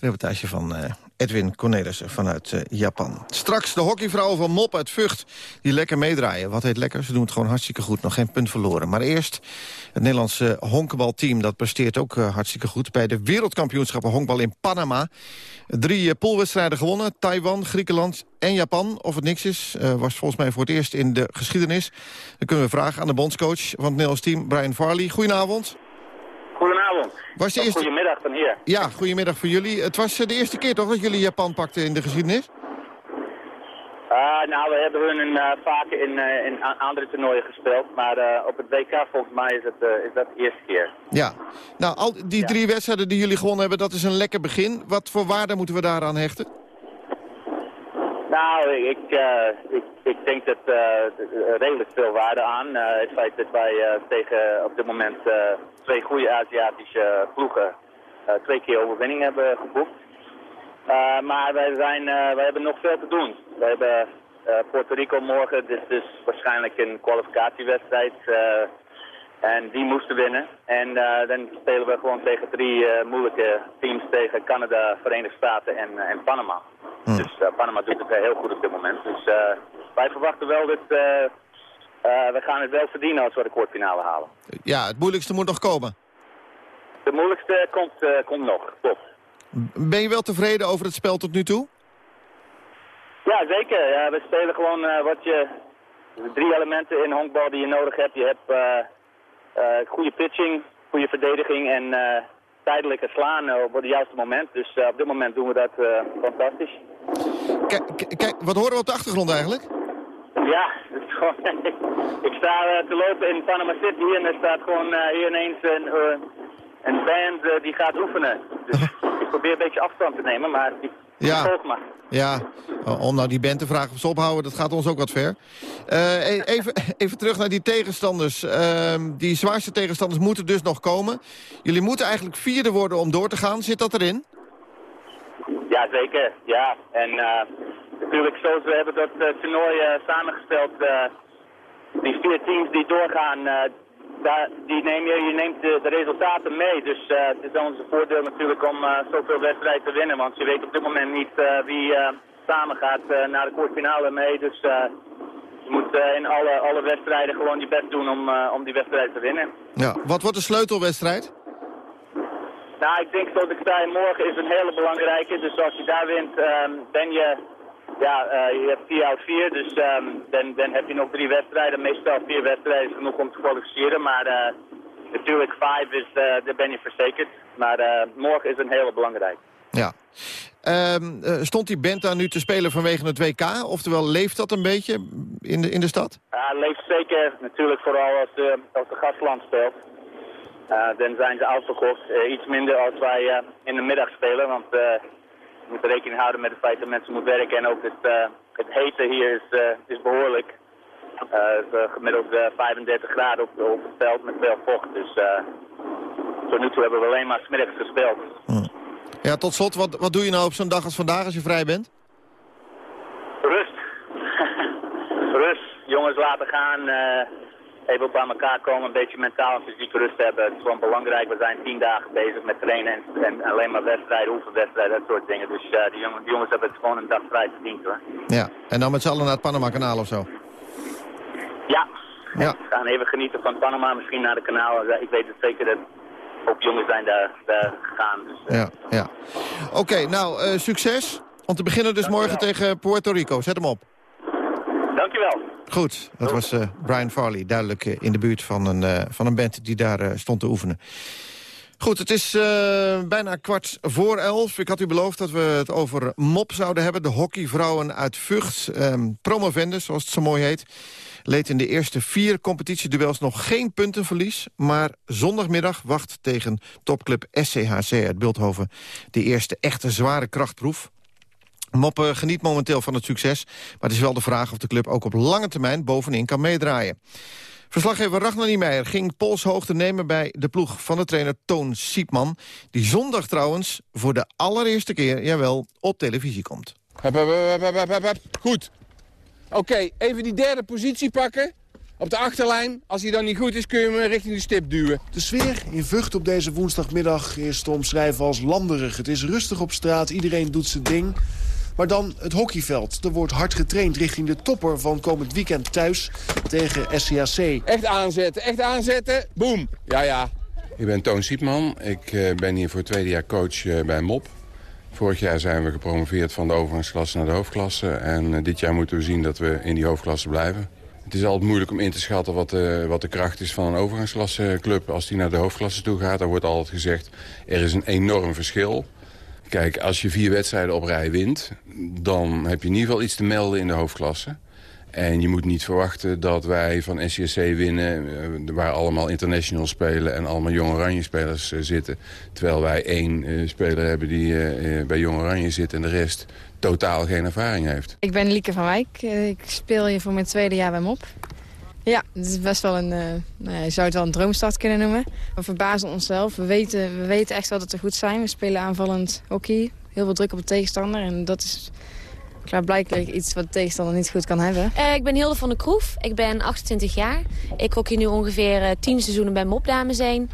Reportage van uh, Edwin Cornelissen vanuit uh, Japan. Straks de hockeyvrouwen van Mop uit Vught die lekker meedraaien. Wat heet lekker? Ze doen het gewoon hartstikke goed. Nog geen punt verloren. Maar eerst het Nederlandse honkbalteam. Dat presteert ook uh, hartstikke goed bij de wereldkampioenschappen honkbal in Panama. Drie poolwedstrijden gewonnen. Taiwan, Griekenland en Japan. Of het niks is, was volgens mij voor het eerst in de geschiedenis. Dan kunnen we vragen aan de bondscoach van het Nederlands team, Brian Farley. Goedenavond. Goedenavond. Was de eerste... Goedemiddag van hier. Ja, goedemiddag voor jullie. Het was de eerste keer toch dat jullie Japan pakten in de geschiedenis? Ah, nou, we hebben hun uh, vaker in, uh, in andere toernooien gespeeld. Maar uh, op het WK volgens mij is, het, is dat de eerste keer. Ja. Nou, al die drie wedstrijden die jullie gewonnen hebben, dat is een lekker begin. Wat voor waarde moeten we daaraan hechten? Nou, ik, ik, ik denk dat redelijk veel waarde aan. het feit dat wij tegen op dit moment twee goede Aziatische ploegen twee keer overwinning hebben geboekt. Uh, maar wij, zijn, uh, wij hebben nog veel te doen. We hebben uh, Puerto Rico morgen, dit is waarschijnlijk een kwalificatiewedstrijd. En die moesten winnen. En dan spelen we gewoon tegen drie moeilijke teams tegen Canada, Verenigde Staten en, en Panama. Hm. Dus Panama doet het heel goed op dit moment. Dus wij verwachten wel dat we gaan het wel verdienen als we de kwartfinale halen. Ja, het moeilijkste moet nog komen. De moeilijkste komt, komt nog, klopt. Ben je wel tevreden over het spel tot nu toe? Ja, zeker. We spelen gewoon wat je... Drie elementen in honkbal die je nodig hebt. Je hebt goede pitching, goede verdediging en tijdelijke slaan op het juiste moment. Dus op dit moment doen we dat fantastisch. Kijk, wat horen we op de achtergrond eigenlijk? Ja, [LAUGHS] het is gewoon, [LAUGHS] ik sta te lopen in Panama City en er staat gewoon hier ineens een, een band die gaat oefenen. Dus [LAUGHS] ik probeer een beetje afstand te nemen, maar die Ja. Ja, om nou die band te vragen of ze ophouden, dat gaat ons ook wat ver. Eh, e- even, [LAUGHS] even terug naar die tegenstanders. Ehm, die zwaarste tegenstanders moeten dus nog komen. Jullie moeten eigenlijk vierde worden om door te gaan. Zit dat erin? Ja, zeker. Ja. En eh, natuurlijk, zoals we hebben dat eh, toernooi samengesteld, die vier teams die doorgaan, daar, die neem je, je neemt de, de resultaten mee. Dus eh, het is onze voordeel natuurlijk om eh, zoveel wedstrijden te winnen. Want je weet op dit moment niet eh, wie samen gaat naar de kwartfinale mee. Dus je moet in alle, alle wedstrijden gewoon je best doen om, om die wedstrijd te winnen. Ja. Wat wordt de sleutelwedstrijd? Nou, ik denk zoals ik zei, morgen is een hele belangrijke. Dus als je daar wint, ehm, ben je, ja, eh, je hebt 4 uit 4. Dus ehm, dan, dan heb je nog drie wedstrijden. Meestal vier wedstrijden is genoeg om te kwalificeren. Maar eh, natuurlijk 5 is, eh, daar ben je verzekerd. Maar morgen is een hele belangrijke. Ja. Ehm, eh, stond die band daar nu te spelen vanwege het WK? Oftewel, leeft dat een beetje in de, in de stad? Ja, leeft zeker natuurlijk vooral als de, als de gastland speelt. Dan zijn ze uitverkocht. Iets minder als wij in de middag spelen, want moeten rekening houden met het feit dat mensen moeten werken. En ook het, eh, het hete hier is, eh, is behoorlijk. Eh, het is, eh, gemiddeld eh, 35 graden op, op het veld met veel vocht. Dus tot nu toe hebben we alleen maar smiddags gespeeld. Ja, tot slot, wat, wat doe je nou op zo'n dag als vandaag als je vrij bent? Rust. [LAUGHS] rust. Jongens laten gaan. eh, even bij elkaar komen. Een beetje mentaal en fysiek rust hebben. Het is gewoon belangrijk. We zijn tien dagen bezig met trainen en, en alleen maar wedstrijden, oefenwedstrijden, dat soort dingen. Dus die, jongen, die jongens hebben het gewoon een dag vrij verdiend hoor. Ja, en dan met z'n allen naar het Panama-kanaal of zo? Ja. Ja. We gaan even genieten van Panama, misschien naar de kanaal. Ik weet het zeker dat ook jongens zijn daar, daar gegaan. Dus, eh, Ja, ja. Oké, nou, eh, succes. Om te beginnen dus morgen tegen Puerto Rico. Zet hem op. Dankjewel. Goed, dat was eh, Brian Farley. Duidelijk eh, in de buurt van een, eh, van een band die daar stond te oefenen. Goed, het is bijna kwart voor elf. Ik had u beloofd dat we het over MOP zouden hebben. De hockeyvrouwen uit Vught. Ehm promovendus, zoals het zo mooi heet. Leed in de eerste vier competitieduels nog geen puntenverlies. Maar zondagmiddag wacht tegen topclub SCHC uit Beeldhoven... de eerste echte zware krachtproef. Mop eh, geniet momenteel van het succes. Maar het is wel de vraag of de club ook op lange termijn bovenin kan meedraaien. Verslaggever Ragnar Niemeyer ging polshoogte nemen bij de ploeg van de trainer Toon Siepman. Die zondag trouwens voor de allereerste keer, jawel, op televisie komt. Hup, hup, hup, hup, hup, hup, hup. Goed. Oké, even die derde positie pakken. Op de achterlijn. Als hij dan niet goed is, kun je hem richting de stip duwen. De sfeer in Vught op deze woensdagmiddag is te omschrijven als landerig. Het is rustig op straat, iedereen doet zijn ding. Maar dan het hockeyveld. Er wordt hard getraind richting de topper van komend weekend thuis tegen SCAC. Echt aanzetten, echt aanzetten. Boom. Ja, ja. Ik ben Toon Siepman. Ik eh, ben hier voor het tweede jaar coach eh, bij MOP. Vorig jaar zijn we gepromoveerd van de overgangsklasse naar de hoofdklasse. En eh, dit jaar moeten we zien dat we in die hoofdklasse blijven. Het is altijd moeilijk om in te schatten wat de, wat de kracht is van een overgangsklasseclub. Als die naar de hoofdklasse toe gaat, dan wordt altijd gezegd... er is een enorm verschil Kijk, als je vier wedstrijden op rij wint... dan heb je in ieder geval iets te melden in de hoofdklasse. En je moet niet verwachten dat wij van SCSC winnen... eh, waar allemaal internationals spelen en allemaal Jong Oranje spelers eh, zitten. Terwijl wij één eh, speler hebben die bij Jong Oranje zit... en de rest totaal geen ervaring heeft. Ik ben Lieke van Wijk. Ik speel hier voor mijn tweede jaar bij MOP. Ja, het is best wel een, eh, nou ja, je zou het wel een droomstart kunnen noemen. We verbazen onszelf. We weten, we weten echt wel dat we goed zijn. We spelen aanvallend hockey. Heel veel druk op de tegenstander. En dat is klaarblijkelijk iets wat de tegenstander niet goed kan hebben. Eh, ik ben Hilde van der Kroef. Ik ben 28 jaar. Ik hockey nu ongeveer eh, 10 seizoenen bij Mop Dames heen.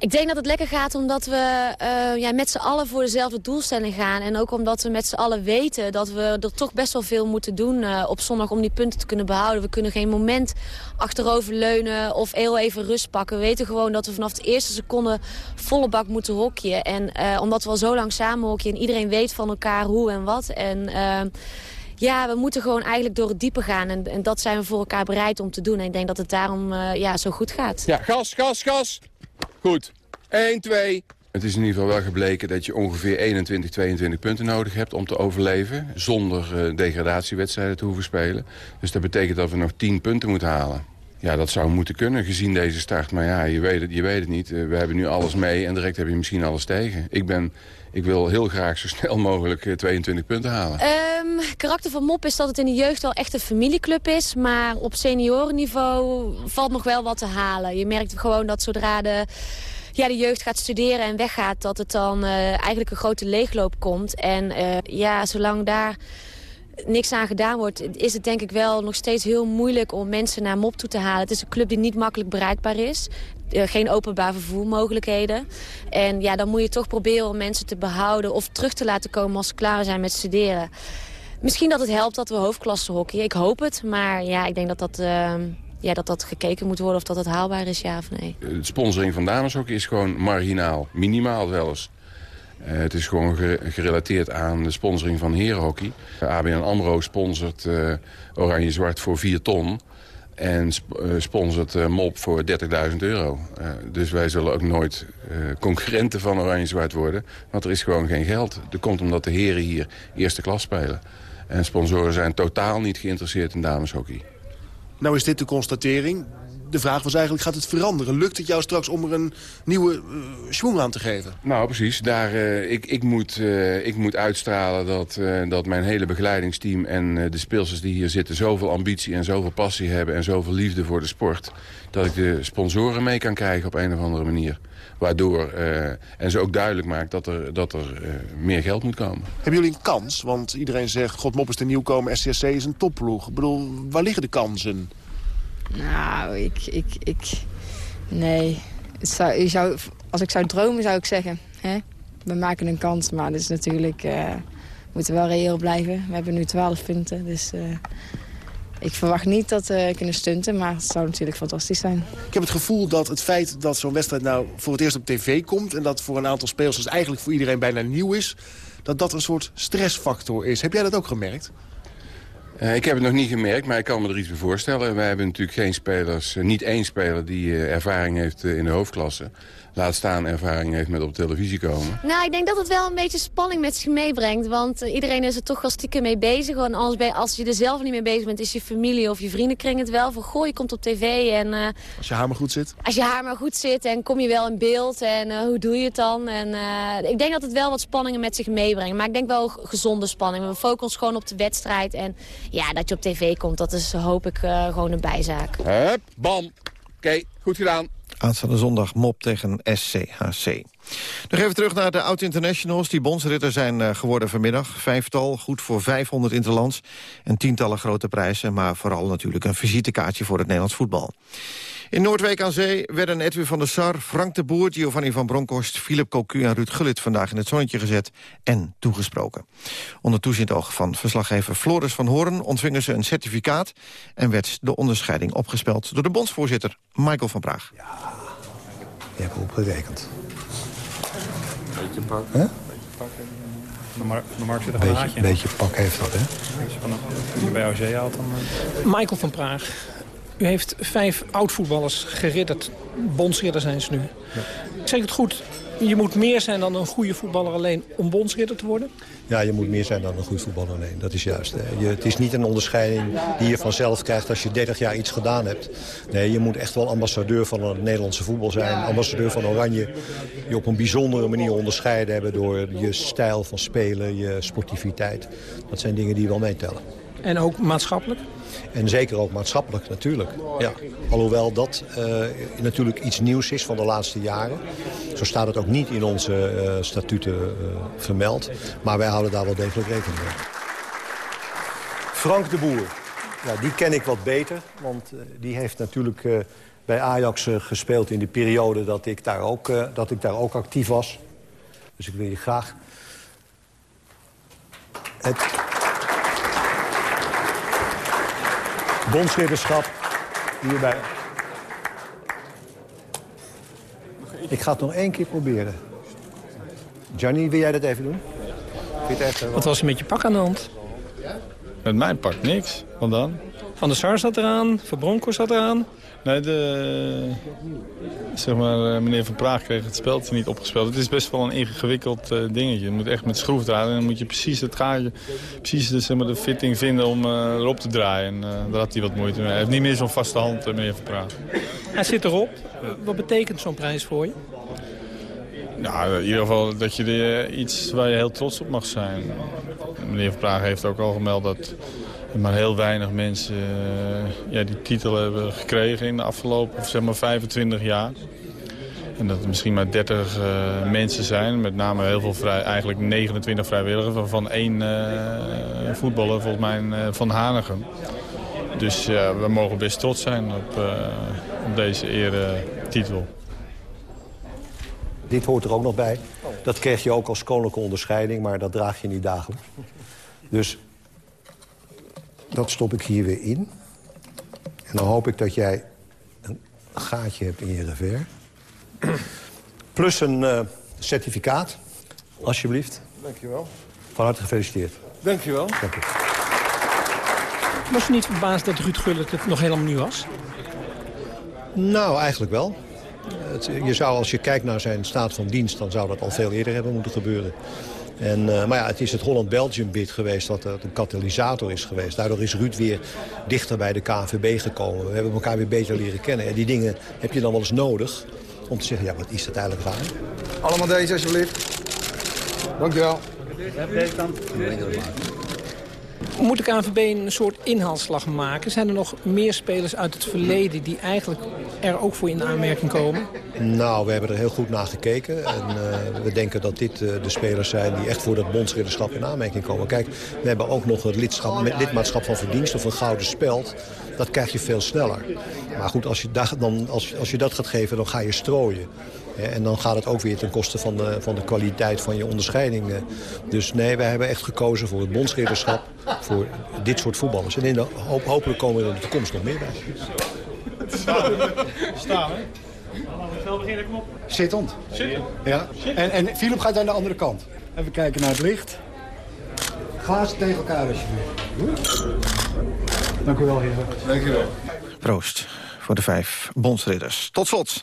Ik denk dat het lekker gaat omdat we eh, ja, met z'n allen voor dezelfde doelstelling gaan. En ook omdat we met z'n allen weten dat we er toch best wel veel moeten doen eh, op zondag om die punten te kunnen behouden. We kunnen geen moment achterover leunen of heel even rust pakken. We weten gewoon dat we vanaf de eerste seconde volle bak moeten hockeyen. En eh, omdat we al zo lang samen hockeyen en iedereen weet van elkaar hoe en wat. En... ja, we moeten gewoon eigenlijk door het diepe gaan. En, en dat zijn we voor elkaar bereid om te doen. En ik denk dat het daarom ja, zo goed gaat. Ja, gas, gas, gas. Goed. 1, 2. Het is in ieder geval wel gebleken dat je ongeveer 21, 22 punten nodig hebt om te overleven. Zonder eh, degradatiewedstrijden te hoeven spelen. Dus dat betekent dat we nog 10 punten moeten halen. Ja, dat zou moeten kunnen gezien deze start. Maar ja, je weet het, je weet het niet. Eh, we hebben nu alles mee en direct heb je misschien alles tegen. Ik, ben, ik wil heel graag zo snel mogelijk eh, 22 punten halen. Ehm karakter van Mop is dat het in de jeugd wel echt een familieclub is. Maar op seniorenniveau valt nog wel wat te halen. Je merkt gewoon dat zodra de, ja, de jeugd gaat studeren en weggaat... dat het dan eh, eigenlijk een grote leegloop komt. En eh, ja, zolang daar niks aan gedaan wordt... is het denk ik wel nog steeds heel moeilijk om mensen naar Mop toe te halen. Het is een club die niet makkelijk bereikbaar is. Eh, geen openbaar vervoermogelijkheden. En ja, dan moet je toch proberen om mensen te behouden... of terug te laten komen als ze klaar zijn met studeren. Misschien dat het helpt dat we hoofdklasse hockey. Ik hoop het, maar ja, ik denk dat dat, eh, ja, dat dat gekeken moet worden... of dat het haalbaar is, ja of nee. De sponsoring van dameshockey is gewoon marginaal. Minimaal zelfs. Eh, het is gewoon ge- gerelateerd aan de sponsoring van herenhockey. ABN AMRO sponsort eh, Oranje-Zwart voor 4 ton. En sp eh, sponsort MOP voor 30.000 euro. Dus wij zullen ook nooit concurrenten van Oranje-Zwart worden. Want er is gewoon geen geld. Dat komt omdat de heren hier eerste klas spelen. En sponsoren zijn totaal niet geïnteresseerd in dameshockey. Nou is dit de constatering. De vraag was eigenlijk, gaat het veranderen? Lukt het jou straks om er een nieuwe uh, schwung aan te geven? Nou, precies. Daar, eh, ik, ik, moet, eh, ik moet uitstralen dat, dat mijn hele begeleidingsteam... en de speelsters die hier zitten zoveel ambitie en zoveel passie hebben... en zoveel liefde voor de sport... dat ik de sponsoren mee kan krijgen op een of andere manier. Waardoor, en ze ook duidelijk maakt dat er, dat er meer geld moet komen. Hebben jullie een kans? Want iedereen zegt, god Mop is de nieuwkomer, SCSC is een topploeg. Ik bedoel, waar liggen de kansen? Nou, ik... ik, ik nee. Zou, je zou, als ik zou dromen, zou ik zeggen... Hè? We maken een kans, maar dat is natuurlijk... eh, we moeten wel reëel blijven. We hebben nu 12 punten, dus... eh, ik verwacht niet dat we kunnen stunten, maar het zou natuurlijk fantastisch zijn. Ik heb het gevoel dat het feit dat zo'n wedstrijd nou voor het eerst op tv komt... en dat voor een aantal speelsters eigenlijk voor iedereen bijna nieuw is... dat dat een soort stressfactor is. Heb jij dat ook gemerkt? Eh, ik heb het nog niet gemerkt, maar ik kan me er iets bij voorstellen. Wij hebben natuurlijk geen spelers, eh, niet één speler die eh, ervaring heeft in de hoofdklasse. Laat staan ervaring heeft met op televisie komen. Nou, ik denk dat het wel een beetje spanning met zich meebrengt. Want iedereen is er toch wel stiekem mee bezig. Want als, bij, als je er zelf niet mee bezig bent, is je familie of je vriendenkring het wel. Van, goh, je komt op tv en eh, Als je haar maar goed zit? als je haar maar goed zit en kom je wel in beeld. En eh, hoe doe je het dan? En eh, ik denk dat het wel wat spanningen met zich meebrengt. Maar ik denk wel gezonde spanning. We focussen gewoon op de wedstrijd. En ja, dat je op tv komt, dat is hoop ik eh, gewoon een bijzaak. Hup, bam. Oké, goed gedaan. Aanstaande zondag mop tegen SCHC. Nog even terug naar de oud-internationals die bondsritter zijn eh, geworden vanmiddag. Vijftal, goed voor 500 interlands en tientallen grote prijzen... maar vooral natuurlijk een visitekaartje voor het Nederlands voetbal. In Noordwijk aan Zee werden Edwin van der Sar, Frank de Boer... Giovanni van Bronckhorst, Philip Cocu en Ruud Gullit... vandaag in het zonnetje gezet en toegesproken. Onder toezicht oog van verslaggever Floris van Hoorn... ontvingen ze een certificaat en werd de onderscheiding opgespeld... door de bondsvoorzitter Michael van Praag. Je hebt erop gerekend. Beetje pak. Hè? De, mar de markt zit er een Beetje, haatje. beetje pak heeft dat, hè? Als je, van, bij OG haalt, dan... eh, Michael van Praag, u heeft vijf oud-voetballers geridderd. Bondsridder zijn ze nu. Zeg ik het goed, Je moet meer zijn dan een goede voetballer alleen om bondsridder te worden? Ja, je moet meer zijn dan een goed voetballer alleen. Dat is juist. Je, het is niet een onderscheiding die je vanzelf krijgt als je 30 jaar iets gedaan hebt. Nee, je moet echt wel ambassadeur van het Nederlandse voetbal zijn. Ambassadeur van Oranje. Je op een bijzondere manier onderscheiden hebben door je stijl van spelen, je sportiviteit. Dat zijn dingen die wel meetellen. En ook maatschappelijk? En zeker ook maatschappelijk natuurlijk. Ja. Alhoewel dat uh, natuurlijk iets nieuws is van de laatste jaren. Zo staat het ook niet in onze uh, statuten uh, vermeld. Maar wij houden daar wel degelijk rekening mee. Frank de Boer, ja, die ken ik wat beter. Want die heeft natuurlijk bij Ajax gespeeld in de periode dat ik, daar ook, dat ik daar ook actief was. Dus ik wil je graag... Het bondsridderschap hierbij. Ik ga het nog één keer proberen. Johnny, wil jij dat even doen? Wat was er met je pak aan de hand? Met mijn pak niks. Wat dan? Van der Sar zat eraan, Van Bronco zat eraan. Nee, de, zeg maar, eh, meneer Van Praag kreeg het speltje niet opgespeeld. Het is best wel een ingewikkeld uh, dingetje. Je moet echt met schroefdraad en dan moet je precies het gaatje, precies de, zeg maar, de fitting vinden om uh, erop te draaien. En uh, daar had hij wat moeite mee. Hij heeft niet meer zo'n vaste hand, meneer Van Praag. Hij zit erop. Wat betekent zo'n prijs voor je? Nou, in ieder geval dat je iets waar je heel trots op mag zijn. Meneer Van Praag heeft ook al gemeld dat maar heel weinig mensen uh, ja, die titel hebben gekregen in de afgelopen zeg maar, 25 jaar. En dat er misschien maar 30 uh, mensen zijn, met name heel veel vrij, eigenlijk 29 vrijwilligers, waarvan één uh, voetballer, volgens mij van Hanegem. Dus we mogen best trots zijn op, op deze eretitel. Dit hoort er ook nog bij. Dat kreeg je ook als koninklijke onderscheiding, maar dat draag je niet dagelijks. Dus dat stop ik hier weer in. En dan hoop ik dat jij een gaatje hebt in je revers. Plus een uh, certificaat, alsjeblieft. Dankjewel. Van harte gefeliciteerd. Dankjewel. Dank je. Was je niet verbaasd dat Ruud Gullit het nog helemaal nieuw was? Nou, eigenlijk wel. Het, je zou, als je kijkt naar zijn staat van dienst... dan zou dat al veel eerder hebben moeten gebeuren. En, uh, maar ja, het is het Holland-Belgium-bid geweest dat het een katalysator is geweest. Daardoor is Ruud weer dichter bij de KNVB gekomen. We hebben elkaar weer beter leren kennen. En die dingen heb je dan wel eens nodig om te zeggen, ja, wat is dat eigenlijk waar? Allemaal deze, alsjeblieft. Dankjewel. Deze kant. Moet de KNVB een soort inhaalslag maken? Zijn er nog meer spelers uit het verleden die eigenlijk er ook voor in aanmerking komen? Nou, we hebben er heel goed naar gekeken. En uh, we denken dat dit uh, de spelers zijn die echt voor dat bondsridderschap in aanmerking komen. Kijk, we hebben ook nog het lidmaatschap van verdienst of een gouden speld. Dat krijg je veel sneller. Maar goed, als je, dan, als, als je dat gaat geven, dan ga je strooien. En dan gaat het ook weer ten koste van de, van de kwaliteit van je onderscheiding. Dus nee, wij hebben echt gekozen voor het bondsridderschap. Voor dit soort voetballers. En in de, hoop, hopelijk komen er in de toekomst nog meer bij. Staan, Staan hè? Zittend. Zittend? Ja. En, en Philip gaat aan de andere kant. Even kijken naar het licht. Glazen tegen elkaar alsjeblieft. Dank u wel, heren. Dank u wel. Proost voor de vijf bondsridders. Tot slot.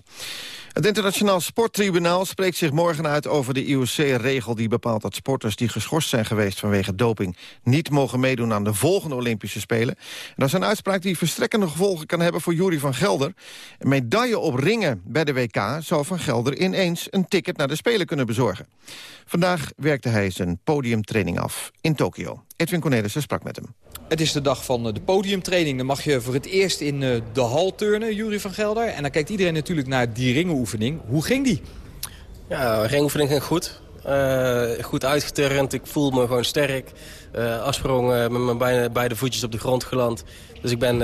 Het Internationaal Sporttribunaal spreekt zich morgen uit over de IOC-regel die bepaalt dat sporters die geschorst zijn geweest vanwege doping niet mogen meedoen aan de volgende Olympische Spelen. En dat is een uitspraak die verstrekkende gevolgen kan hebben voor Jury van Gelder. Een medaille op ringen bij de WK zou van Gelder ineens een ticket naar de Spelen kunnen bezorgen. Vandaag werkte hij zijn podiumtraining af in Tokio. Edwin Cornelissen sprak met hem. Het is de dag van de podiumtraining. Dan mag je voor het eerst in de hal turnen, Jury van Gelder. En dan kijkt iedereen natuurlijk naar die ringoefening. Hoe ging die? Ja, ringoefening ging goed. Uh, goed uitgeturnd. Ik voel me gewoon sterk. Uh, afsprong uh, met mijn beide, beide voetjes op de grond geland. Dus ik ben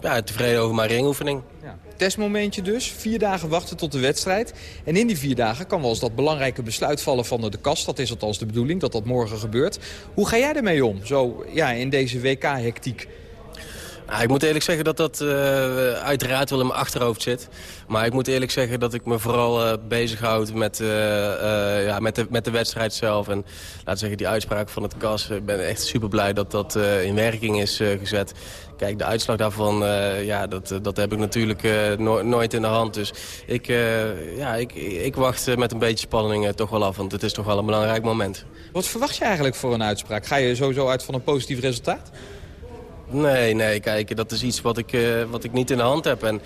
ja, tevreden over mijn ringoefening. Ja. Testmomentje dus. Vier dagen wachten tot de wedstrijd. En in die vier dagen kan wel eens dat belangrijke besluit vallen van de kast. Dat is althans de bedoeling, dat dat morgen gebeurt. Hoe ga jij ermee om, zo ja, in deze WK-hectiek? Nou, ik moet eerlijk zeggen dat dat uh, uiteraard wel in mijn achterhoofd zit. Maar ik moet eerlijk zeggen dat ik me vooral uh, bezighoud met, uh, ja, met, de, met de wedstrijd zelf. En laten zeggen, die uitspraak van het KAS. Ik ben echt super blij dat dat in werking is gezet. Kijk, de uitslag daarvan, ja, dat, dat heb ik natuurlijk no nooit in de hand. Dus ik, ja, ik, ik wacht met een beetje spanning toch wel af, want het is toch wel een belangrijk moment. Wat verwacht je eigenlijk voor een uitspraak? Ga je sowieso uit van een positief resultaat? Nee, nee, kijk, dat is iets wat ik, wat ik niet in de hand heb. En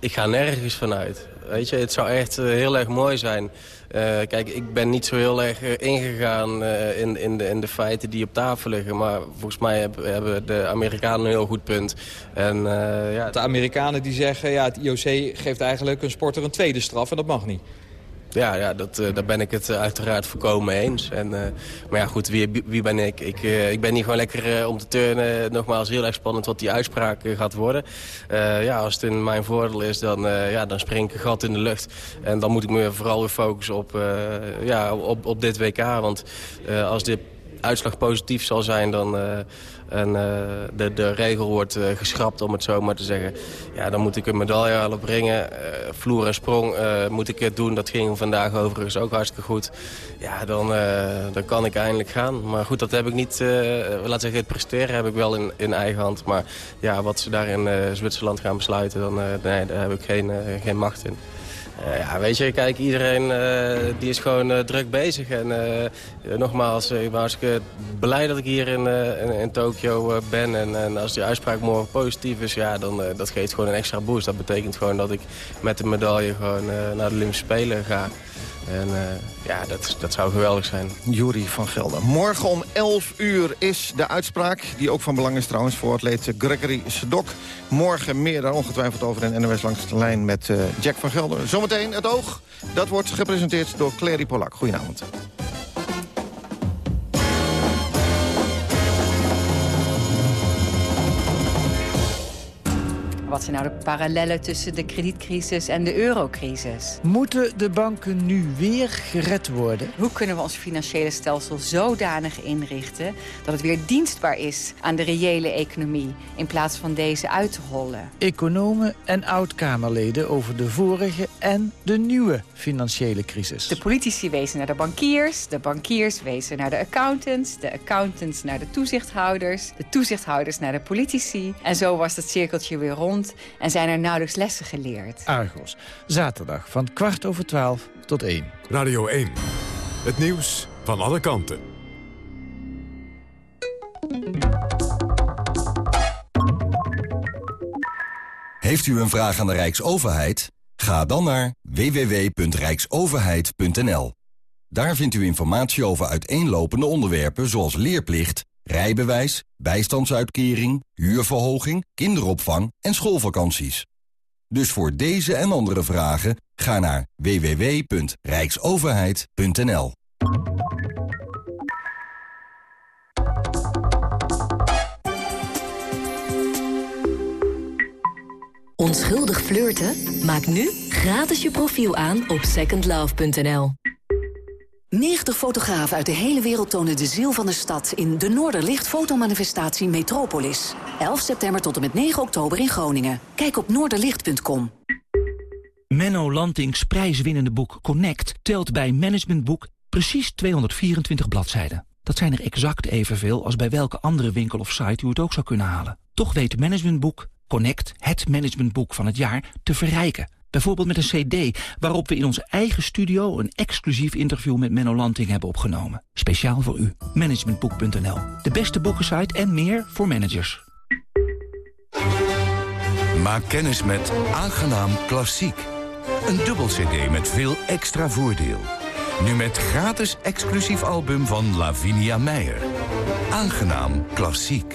ik ga nergens vanuit. Weet je, het zou echt heel erg mooi zijn. Uh, kijk, ik ben niet zo heel erg ingegaan in, in, de, in de feiten die op tafel liggen. Maar volgens mij hebben, hebben de Amerikanen een heel goed punt. En, ja... De Amerikanen die zeggen, ja, het IOC geeft eigenlijk een sporter een tweede straf en dat mag niet. Ja, ja dat, uh, daar ben ik het uh, uiteraard voorkomen eens. En, uh, maar ja, goed, wie, wie ben ik? Ik, ik ben hier gewoon lekker om te turnen. Nogmaals, heel erg spannend wat die uitspraak gaat worden. ja, als het in mijn voordeel is, dan, ja, dan spring ik een gat in de lucht. En dan moet ik me vooral weer focussen op, ja, op, op dit WK. Want als dit uitslag positief zal zijn, dan en uh, de, de regel wordt uh, geschrapt, om het zo maar te zeggen. Ja, dan moet ik een medaille halen brengen. Uh, vloer en sprong moet ik het doen. Dat ging vandaag overigens ook hartstikke goed. Ja, dan, dan kan ik eindelijk gaan. Maar goed, dat heb ik niet... laat zeggen, het presteren heb ik wel in, in eigen hand. Maar ja, wat ze daar in Zwitserland gaan besluiten, dan, nee, daar heb ik geen, geen macht in. Uh, ja, weet je, kijk, iedereen uh, die is gewoon uh, druk bezig. En nogmaals, ik ben hartstikke blij dat ik hier in, in, in Tokio ben. En, en, als die uitspraak morgen positief is, ja, dan dat geeft gewoon een extra boost. Dat betekent gewoon dat ik met de medaille gewoon naar de Olympische Spelen ga. En uh, ja, dat, dat zou geweldig zijn. Jury van Gelder. Morgen om 11 uur is de uitspraak. Die ook van belang is trouwens voor atleet Gregory Sedok. Morgen meer daar ongetwijfeld over in NOS langs de lijn met uh, Jack van Gelder. Zometeen het oog. Dat wordt gepresenteerd door Clary Polak. Goedenavond. Wat zijn nou de parallellen tussen de kredietcrisis en de eurocrisis? Moeten de banken nu weer gered worden? Hoe kunnen we ons financiële stelsel zodanig inrichten... dat het weer dienstbaar is aan de reële economie... in plaats van deze uit te hollen? Economen en oud-Kamerleden over de vorige en de nieuwe financiële crisis. De politici wezen naar de bankiers, de bankiers wezen naar de accountants... de accountants naar de toezichthouders, de toezichthouders naar de politici... en zo was het cirkeltje weer rond en zijn er nauwelijks lessen geleerd. Argos, zaterdag van kwart over twaalf tot één. Radio 1, het nieuws van alle kanten. Heeft u een vraag aan de Rijksoverheid? Ga dan naar www.rijksoverheid.nl. Daar vindt u informatie over uiteenlopende onderwerpen zoals leerplicht rijbewijs, bijstandsuitkering, huurverhoging, kinderopvang en schoolvakanties. Dus voor deze en andere vragen ga naar www.rijksoverheid.nl. Onschuldig flirten? Maak nu gratis je profiel aan op secondlove.nl. 90 fotografen uit de hele wereld tonen de ziel van de stad... in de Noorderlicht fotomanifestatie Metropolis. 11 september tot en met 9 oktober in Groningen. Kijk op noorderlicht.com. Menno Lantings prijswinnende boek Connect... telt bij Managementboek precies 224 bladzijden. Dat zijn er exact evenveel als bij welke andere winkel of site u het ook zou kunnen halen. Toch weet Managementboek Connect, het managementboek van het jaar, te verrijken... Bijvoorbeeld met een cd waarop we in onze eigen studio... een exclusief interview met Menno Lanting hebben opgenomen. Speciaal voor u. Managementboek.nl. De beste boekensite en meer voor managers. Maak kennis met Aangenaam Klassiek. Een dubbel cd met veel extra voordeel. Nu met gratis exclusief album van Lavinia Meijer. Aangenaam Klassiek.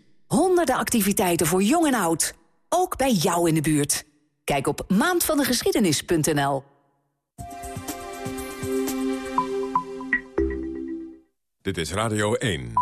Honderden activiteiten voor jong en oud. Ook bij jou in de buurt. Kijk op maandvandegeschiedenis.nl. Dit is Radio 1.